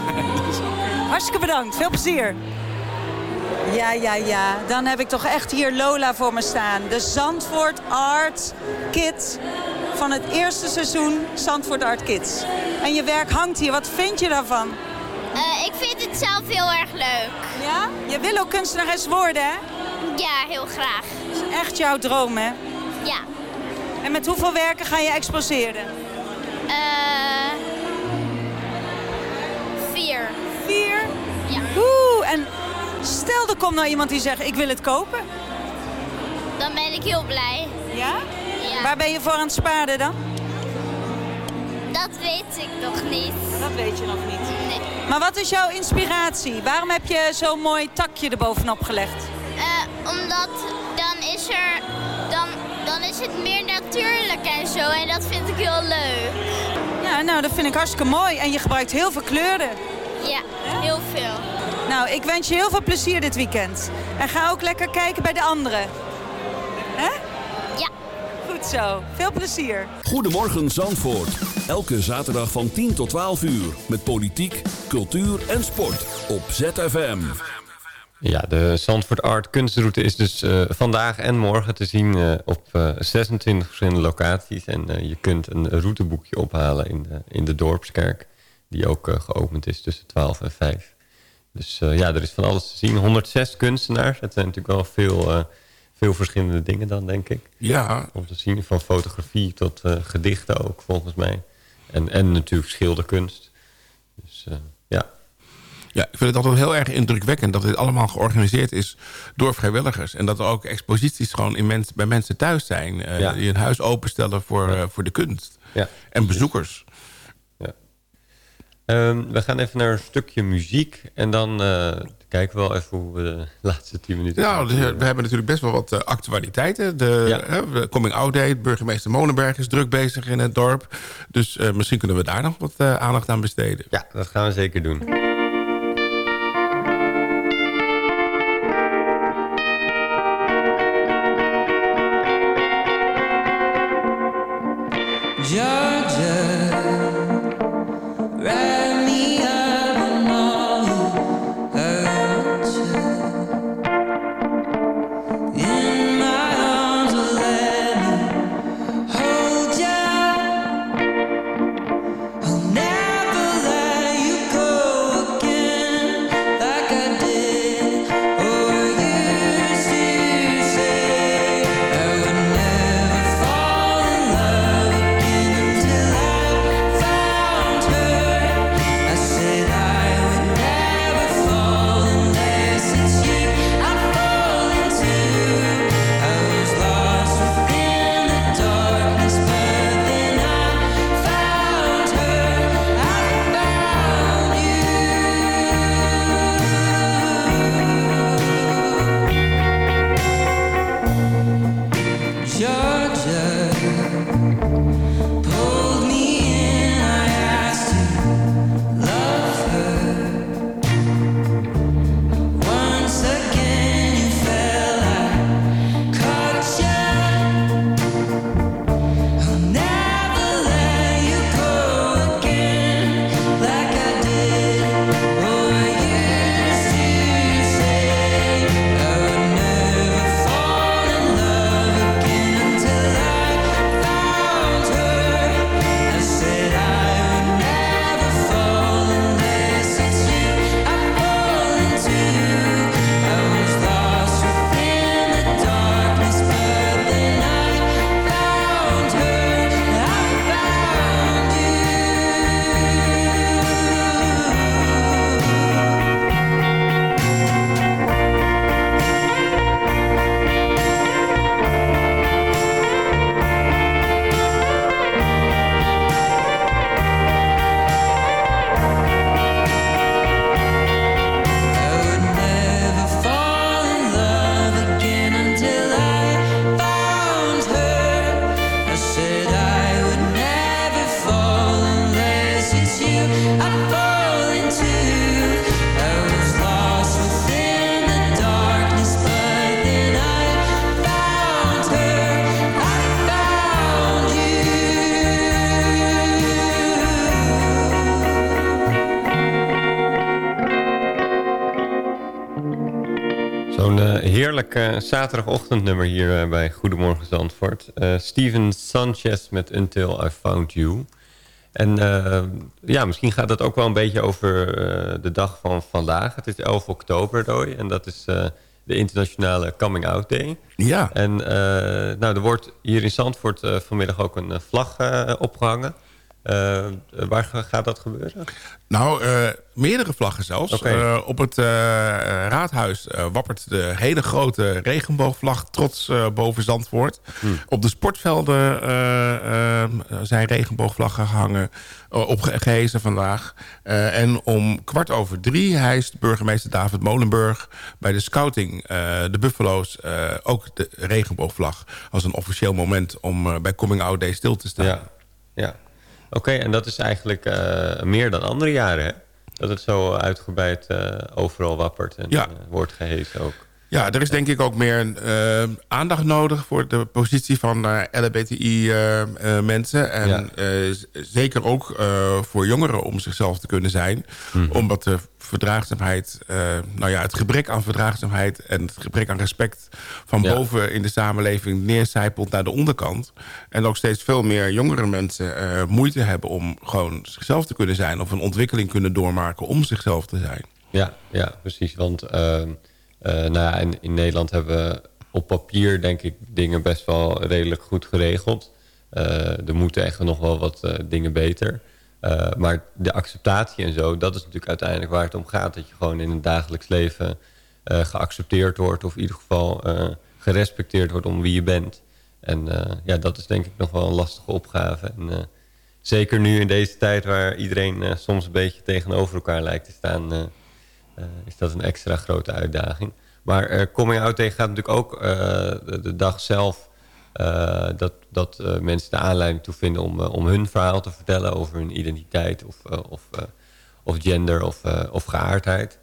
Hartstikke bedankt. Veel plezier. Ja, ja, ja. Dan heb ik toch echt hier Lola voor me staan. De Zandvoort Art Kit van het eerste seizoen Zandvoort Art Kids. En je werk hangt hier. Wat vind je daarvan? Uh, ik vind het zelf heel erg leuk. Ja? Je wil ook kunstenares worden, hè? Ja, heel graag. Dat is echt jouw droom, hè? Ja. En met hoeveel werken ga je exposeren? Uh, vier. Vier? Ja. Oeh, en stel er komt nou iemand die zegt ik wil het kopen. Dan ben ik heel blij. Ja? Ja. Waar ben je voor aan het sparen dan? Dat weet ik nog niet. Dat weet je nog niet. Nee. Maar wat is jouw inspiratie? Waarom heb je zo'n mooi takje erbovenop gelegd? Uh, omdat dan is er... Dan, dan is het meer natuurlijk en zo. En dat vind ik heel leuk. Ja, nou, dat vind ik hartstikke mooi. En je gebruikt heel veel kleuren. Ja, heel veel. Nou, ik wens je heel veel plezier dit weekend. En ga ook lekker kijken bij de anderen. Hè? Goed zo. Veel plezier. Goedemorgen Zandvoort. Elke zaterdag van 10 tot 12 uur. Met politiek, cultuur en sport. Op ZFM. Ja, de Zandvoort Art kunstroute is dus uh, vandaag en morgen te zien uh, op uh, 26 verschillende locaties. En eh, je kunt een routeboekje ophalen in de, in de Dorpskerk. Die ook geopend is tussen 12 en 5. Dus ja, er is van alles te zien. 106 kunstenaars. Het zijn natuurlijk wel veel, veel verschillende dingen dan, denk ik. Ja. Om te zien, van fotografie tot gedichten ook, volgens mij. En, en natuurlijk schilderkunst. Dus ja. Ja, ik vind het altijd heel erg indrukwekkend dat dit allemaal georganiseerd is door vrijwilligers. En dat er ook exposities gewoon in mens, bij mensen thuis zijn. Uh, Ja. Die een huis openstellen voor, uh, voor de kunst. Ja. En bezoekers. Ja. Um, we gaan even naar een stukje muziek. En dan uh, kijken we wel even hoe we de laatste tien minuten... Nou, we hebben natuurlijk best wel wat actualiteiten. De ja. Coming Out Day, burgemeester Monenberg is druk bezig in het dorp. Dus misschien kunnen we daar nog wat aandacht aan besteden. Ja, dat gaan we zeker doen. Eh, heerlijk zaterdagochtendnummer hier eh, bij Goedemorgen Zandvoort. Uh, Steven Sanchez met Until I Found You. En ja, misschien gaat het ook wel een beetje over de dag van vandaag. Het is 11 oktober, Roy. En dat is de internationale Coming Out Day. Ja. En nou, er wordt hier in Zandvoort vanmiddag ook een vlag opgehangen. Waar gaat dat gebeuren? Nou, uh, meerdere vlaggen zelfs. Okay. Uh, op het raadhuis wappert de hele grote regenboogvlag trots boven Zandvoort. Hmm. Op de sportvelden zijn regenboogvlaggen gehangen, opgehezen vandaag. en om kwart over drie hijst burgemeester David Molenburg bij de scouting, de Buffalo's, ook de regenboogvlag. Als een officieel moment om bij Coming Out Day stil te staan. Ja, ja. Oké, okay, en dat is eigenlijk uh, meer dan andere jaren, hè? Dat het zo uitgebreid uh, overal wappert en ja. uh, wordt gehezen ook. Ja, er is denk ik ook meer aandacht nodig voor de positie van LHBTI-mensen. en Ja. zeker ook voor jongeren om zichzelf te kunnen zijn. Mhm. Omdat de verdraagzaamheid, nou ja, het gebrek aan verdraagzaamheid... en het gebrek aan respect van Ja. boven in de samenleving neercijpelt naar de onderkant. En ook steeds veel meer jongere mensen eh, moeite hebben om gewoon zichzelf te kunnen zijn... of een ontwikkeling kunnen doormaken om zichzelf te zijn. Ja, ja precies. Want eh, nou ja, in, in Nederland hebben we op papier denk ik dingen best wel redelijk goed geregeld. Eh, er moeten echt nog wel wat eh, dingen beter. Eh, maar de acceptatie en zo, dat is natuurlijk uiteindelijk waar het om gaat. Dat je gewoon in het dagelijks leven eh, geaccepteerd wordt... of in ieder geval eh, gerespecteerd wordt om wie je bent. En ja, dat is denk ik nog wel een lastige opgave. En, zeker nu in deze tijd waar iedereen soms een beetje tegenover elkaar lijkt te staan... is dat een extra grote uitdaging. Maar eh, Coming Out Day gaat natuurlijk ook de dag zelf... eh, dat, dat eh, mensen de aanleiding toe vinden om, eh, om hun verhaal te vertellen... over hun identiteit of, of, of gender of, of geaardheid.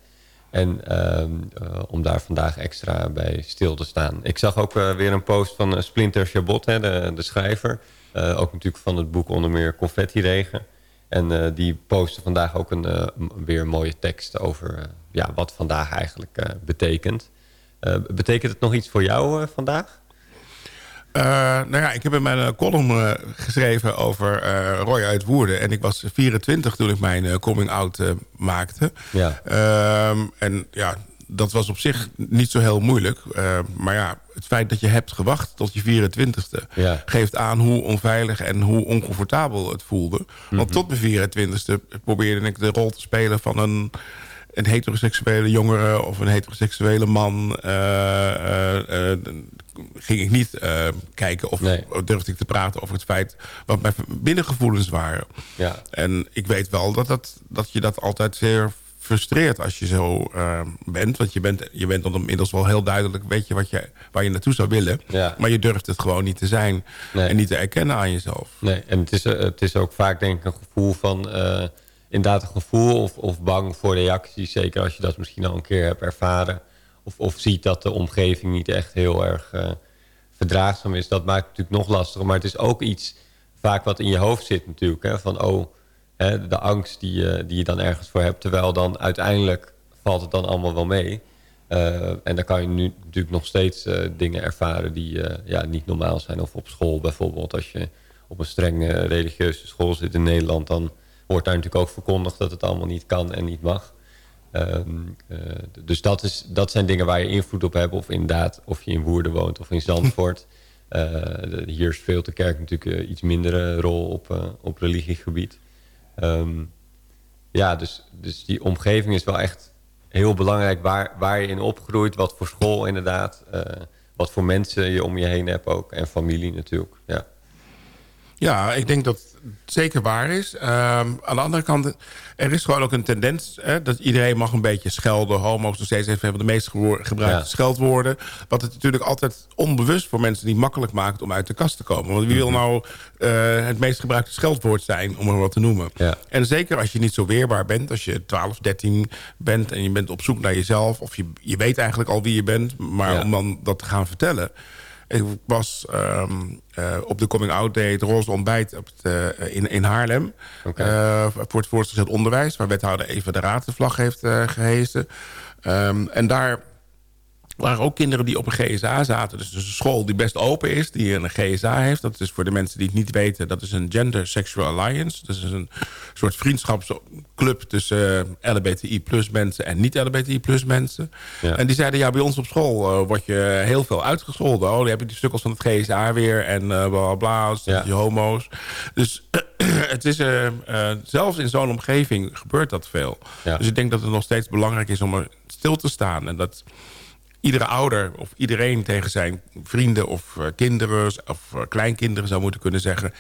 En ehm, eh, om daar vandaag extra bij stil te staan. Ik zag ook weer een post van Splinter Chabot, hè, de, de schrijver. Ook natuurlijk van het boek onder meer Confetti Regen. En die postte vandaag ook een, weer een mooie tekst over ja, wat vandaag eigenlijk betekent. Betekent het nog iets voor jou vandaag? Eh, nou ja, ik heb in mijn eh, column eh, geschreven over Roy uit Woerden. En ik was 24 toen ik mijn coming-out maakte. Ja. Ehm, en ja, dat was op zich niet zo heel moeilijk. Eh, maar ja, het feit dat je hebt gewacht tot je 24ste... Ja. geeft aan hoe onveilig en hoe oncomfortabel het voelde. Want Mhm. tot mijn 24ste probeerde ik de rol te spelen van een een heteroseksuele jongere of een heteroseksuele man... ging ik niet eh, kijken of durfde ik te praten over het feit... wat mijn binnengevoelens waren. Ja. En ik weet wel dat, dat, dat je dat altijd zeer frustreert als je zo eh, bent. Want je bent, je bent dan inmiddels wel heel duidelijk... weet je, wat je waar je naartoe zou willen. Ja. Maar je durft het gewoon niet te zijn. Nee. En niet te erkennen aan jezelf. Nee, en het is, eh, het is ook vaak denk ik een gevoel van... eh, inderdaad een gevoel of, of bang voor reacties. Zeker als je dat misschien al een keer hebt ervaren. Of, of ziet dat de omgeving niet echt heel erg eh, verdraagzaam is. Dat maakt het natuurlijk nog lastiger. Maar het is ook iets vaak wat in je hoofd zit natuurlijk. Hè, van oh, hè, de angst die, je die je dan ergens voor hebt. Terwijl dan uiteindelijk valt het dan allemaal wel mee. Eh, en dan kan je nu natuurlijk nog steeds eh, dingen ervaren die eh, ja, niet normaal zijn. Of op school bijvoorbeeld. Als je op een streng eh, religieuze school zit in Nederland... dan wordt daar natuurlijk ook verkondigd dat het allemaal niet kan en niet mag. Ehm, eh, dus dat, is, dat zijn dingen waar je invloed op hebt. Of inderdaad, of je in Woerden woont of in Zandvoort. Eh, de- hier speelt de kerk natuurlijk eh, iets mindere rol op, op religiegebied. Ehm, ja, dus, dus die omgeving is wel echt heel belangrijk waar, waar je in opgroeit. Wat voor school inderdaad. wat voor mensen je om je heen hebt ook. En familie natuurlijk, ja. Ja, ik denk dat het zeker waar is. Ehm, aan de andere kant, er is gewoon ook een tendens... Hè, dat iedereen mag een beetje schelden. Homo's nog steeds even de meest gebruikte Ja. scheldwoorden. Wat het natuurlijk altijd onbewust voor mensen niet makkelijk maakt... om uit de kast te komen. Want wie wil Mhm. nou eh, het meest gebruikte scheldwoord zijn... om er wat te noemen. Ja. En zeker als je niet zo weerbaar bent... als je 12, 13 bent en je bent op zoek naar jezelf... of je, je weet eigenlijk al wie je bent... maar Ja. om dan dat te gaan vertellen... Ik was ehm, eh, op de Coming Out Day, het roze ontbijt op het, eh, in, in Haarlem. eh, voor het voortgezet onderwijs. Waar wethouder Eva de Raad de vlag heeft eh gehezen. Ehm, en daar waren ook kinderen die op een GSA zaten. Dus, dus een school die best open is, die een GSA heeft. Dat is voor de mensen die het niet weten... dat is een Gender Sexual Alliance. Dat is een soort vriendschapsclub tussen uh, LBTI plus mensen... en niet-LBTI plus mensen. Ja. En die zeiden, ja, bij ons op school uh, word je heel veel uitgescholden. Oh, dan heb je die stukkels van het GSA weer en uh, bla bla, ja. die homo's. Dus het is, zelfs in zo'n omgeving gebeurt dat veel. Ja. Dus ik denk dat het nog steeds belangrijk is om er stil te staan. En dat iedere ouder of iedereen tegen zijn vrienden of uh, kinderen of uh, kleinkinderen zou moeten kunnen zeggen...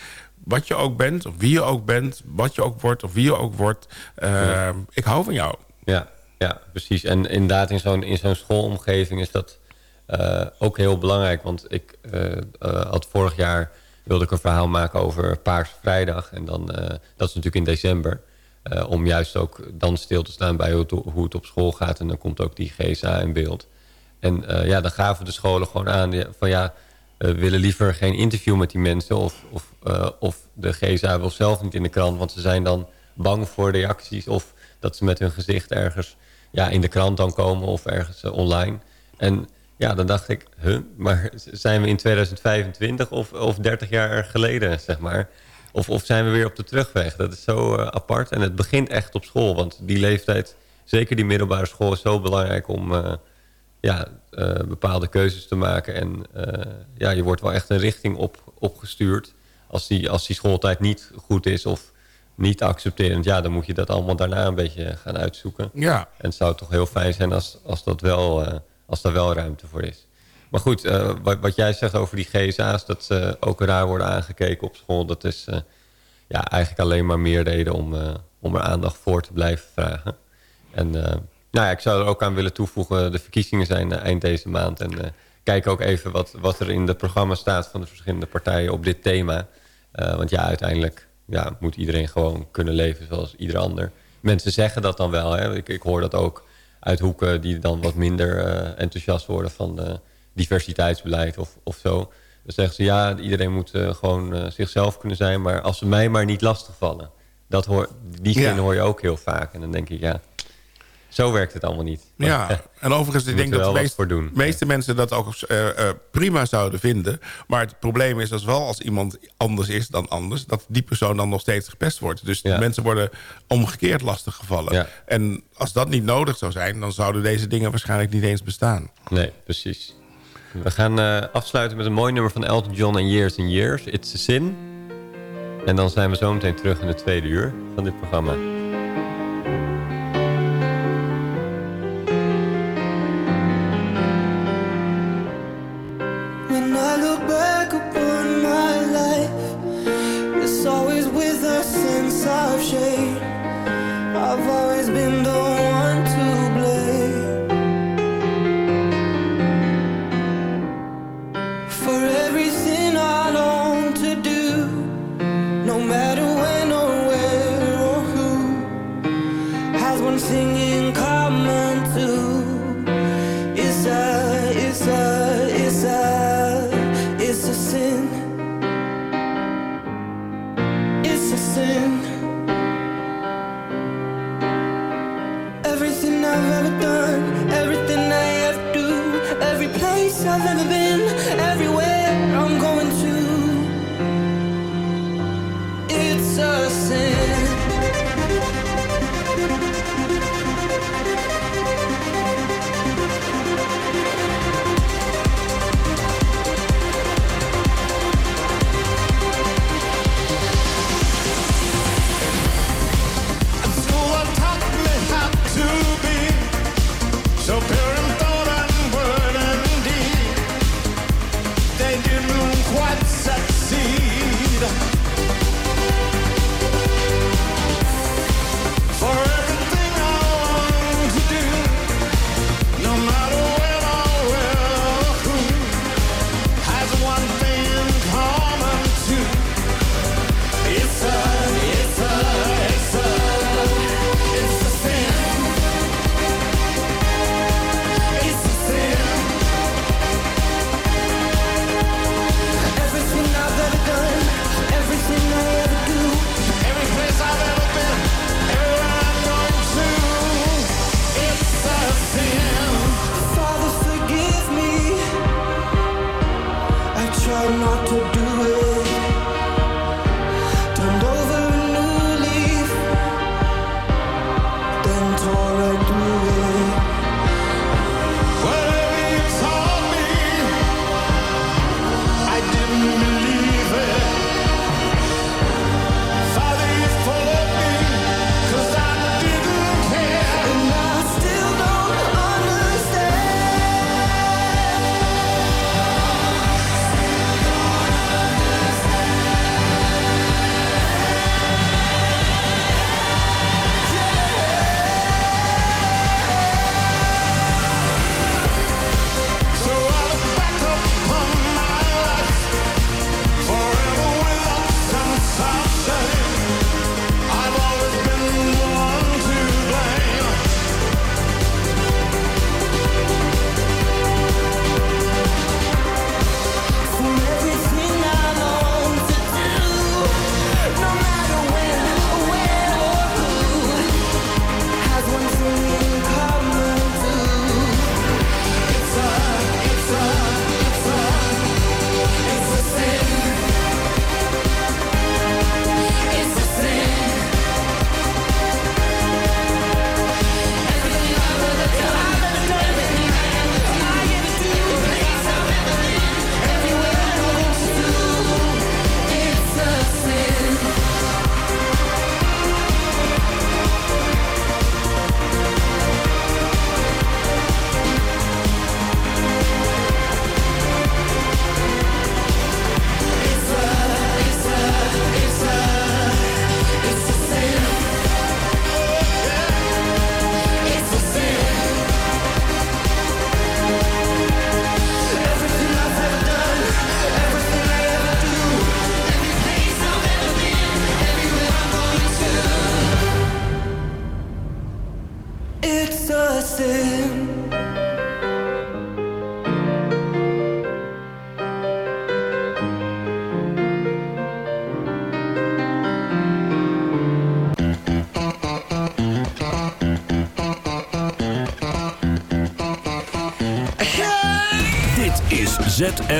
wat je ook bent, of wie je ook bent, wat je ook wordt of wie je ook wordt... Uh, ja. ik hou van jou. Ja, ja precies. En inderdaad in zo'n in zo'n schoolomgeving is dat ook heel belangrijk. Want ik had vorig jaar wilde ik een verhaal maken over Paarse Vrijdag. En dan, dat is natuurlijk in december... om juist ook dan stil te staan bij hoe het, hoe het op school gaat. En dan komt ook die GSA in beeld. En uh, ja, dan gaven de scholen gewoon aan van ja, we willen liever geen interview met die mensen. Of, of, uh, of de GSA wil zelf niet in de krant, want ze zijn dan bang voor reacties. Of dat ze met hun gezicht ergens ja, in de krant dan komen of ergens uh, online. En ja, dan dacht ik, huh, maar zijn we in 2025 of, of 30 jaar geleden, zeg maar? Of, of zijn we weer op de terugweg? Dat is zo apart. En het begint echt op school, want die leeftijd, zeker die middelbare school, is zo belangrijk om ja, uh, bepaalde keuzes te maken. En uh, ja, je wordt wel echt een richting op, opgestuurd. Als die, als die schooltijd niet goed is of niet accepterend... ja, dan moet je dat allemaal daarna een beetje gaan uitzoeken. Ja. En het zou toch heel fijn zijn als, als, dat wel, uh, als daar wel ruimte voor is. Maar goed, wat, wat jij zegt over die GSA's... dat ze ook raar worden aangekeken op school... dat is ja, eigenlijk alleen maar meer reden om, om er aandacht voor te blijven vragen. En nou ja, ik zou er ook aan willen toevoegen... de verkiezingen zijn uh, eind deze maand. En uh, kijk ook even wat, wat er in de programma staat... van de verschillende partijen op dit thema. Uh, want ja, uiteindelijk ja, moet iedereen gewoon kunnen leven zoals ieder ander. Mensen zeggen dat dan wel. Hè? Ik, ik hoor dat ook uit hoeken die dan wat minder enthousiast worden... van diversiteitsbeleid of, of zo. Dan zeggen ze, ja, iedereen moet gewoon zichzelf kunnen zijn... maar als ze mij maar niet lastigvallen. Dat hoor, die zin ja. hoor je ook heel vaak. En dan denk ik, ja... Zo werkt het allemaal niet. Maar, ja, en overigens, ik denk dat de meeste mensen dat ook uh, uh, prima zouden vinden. Maar het probleem is dat wel als iemand anders is dan anders... dat die persoon dan nog steeds gepest wordt. Dus ja. mensen worden omgekeerd lastiggevallen. Ja. En als dat niet nodig zou zijn... dan zouden deze dingen waarschijnlijk niet eens bestaan. Nee, precies. We gaan uh, afsluiten met een mooi nummer van Elton John en Years and Years. It's a Sin. En dan zijn we zo meteen terug in de tweede uur van dit programma.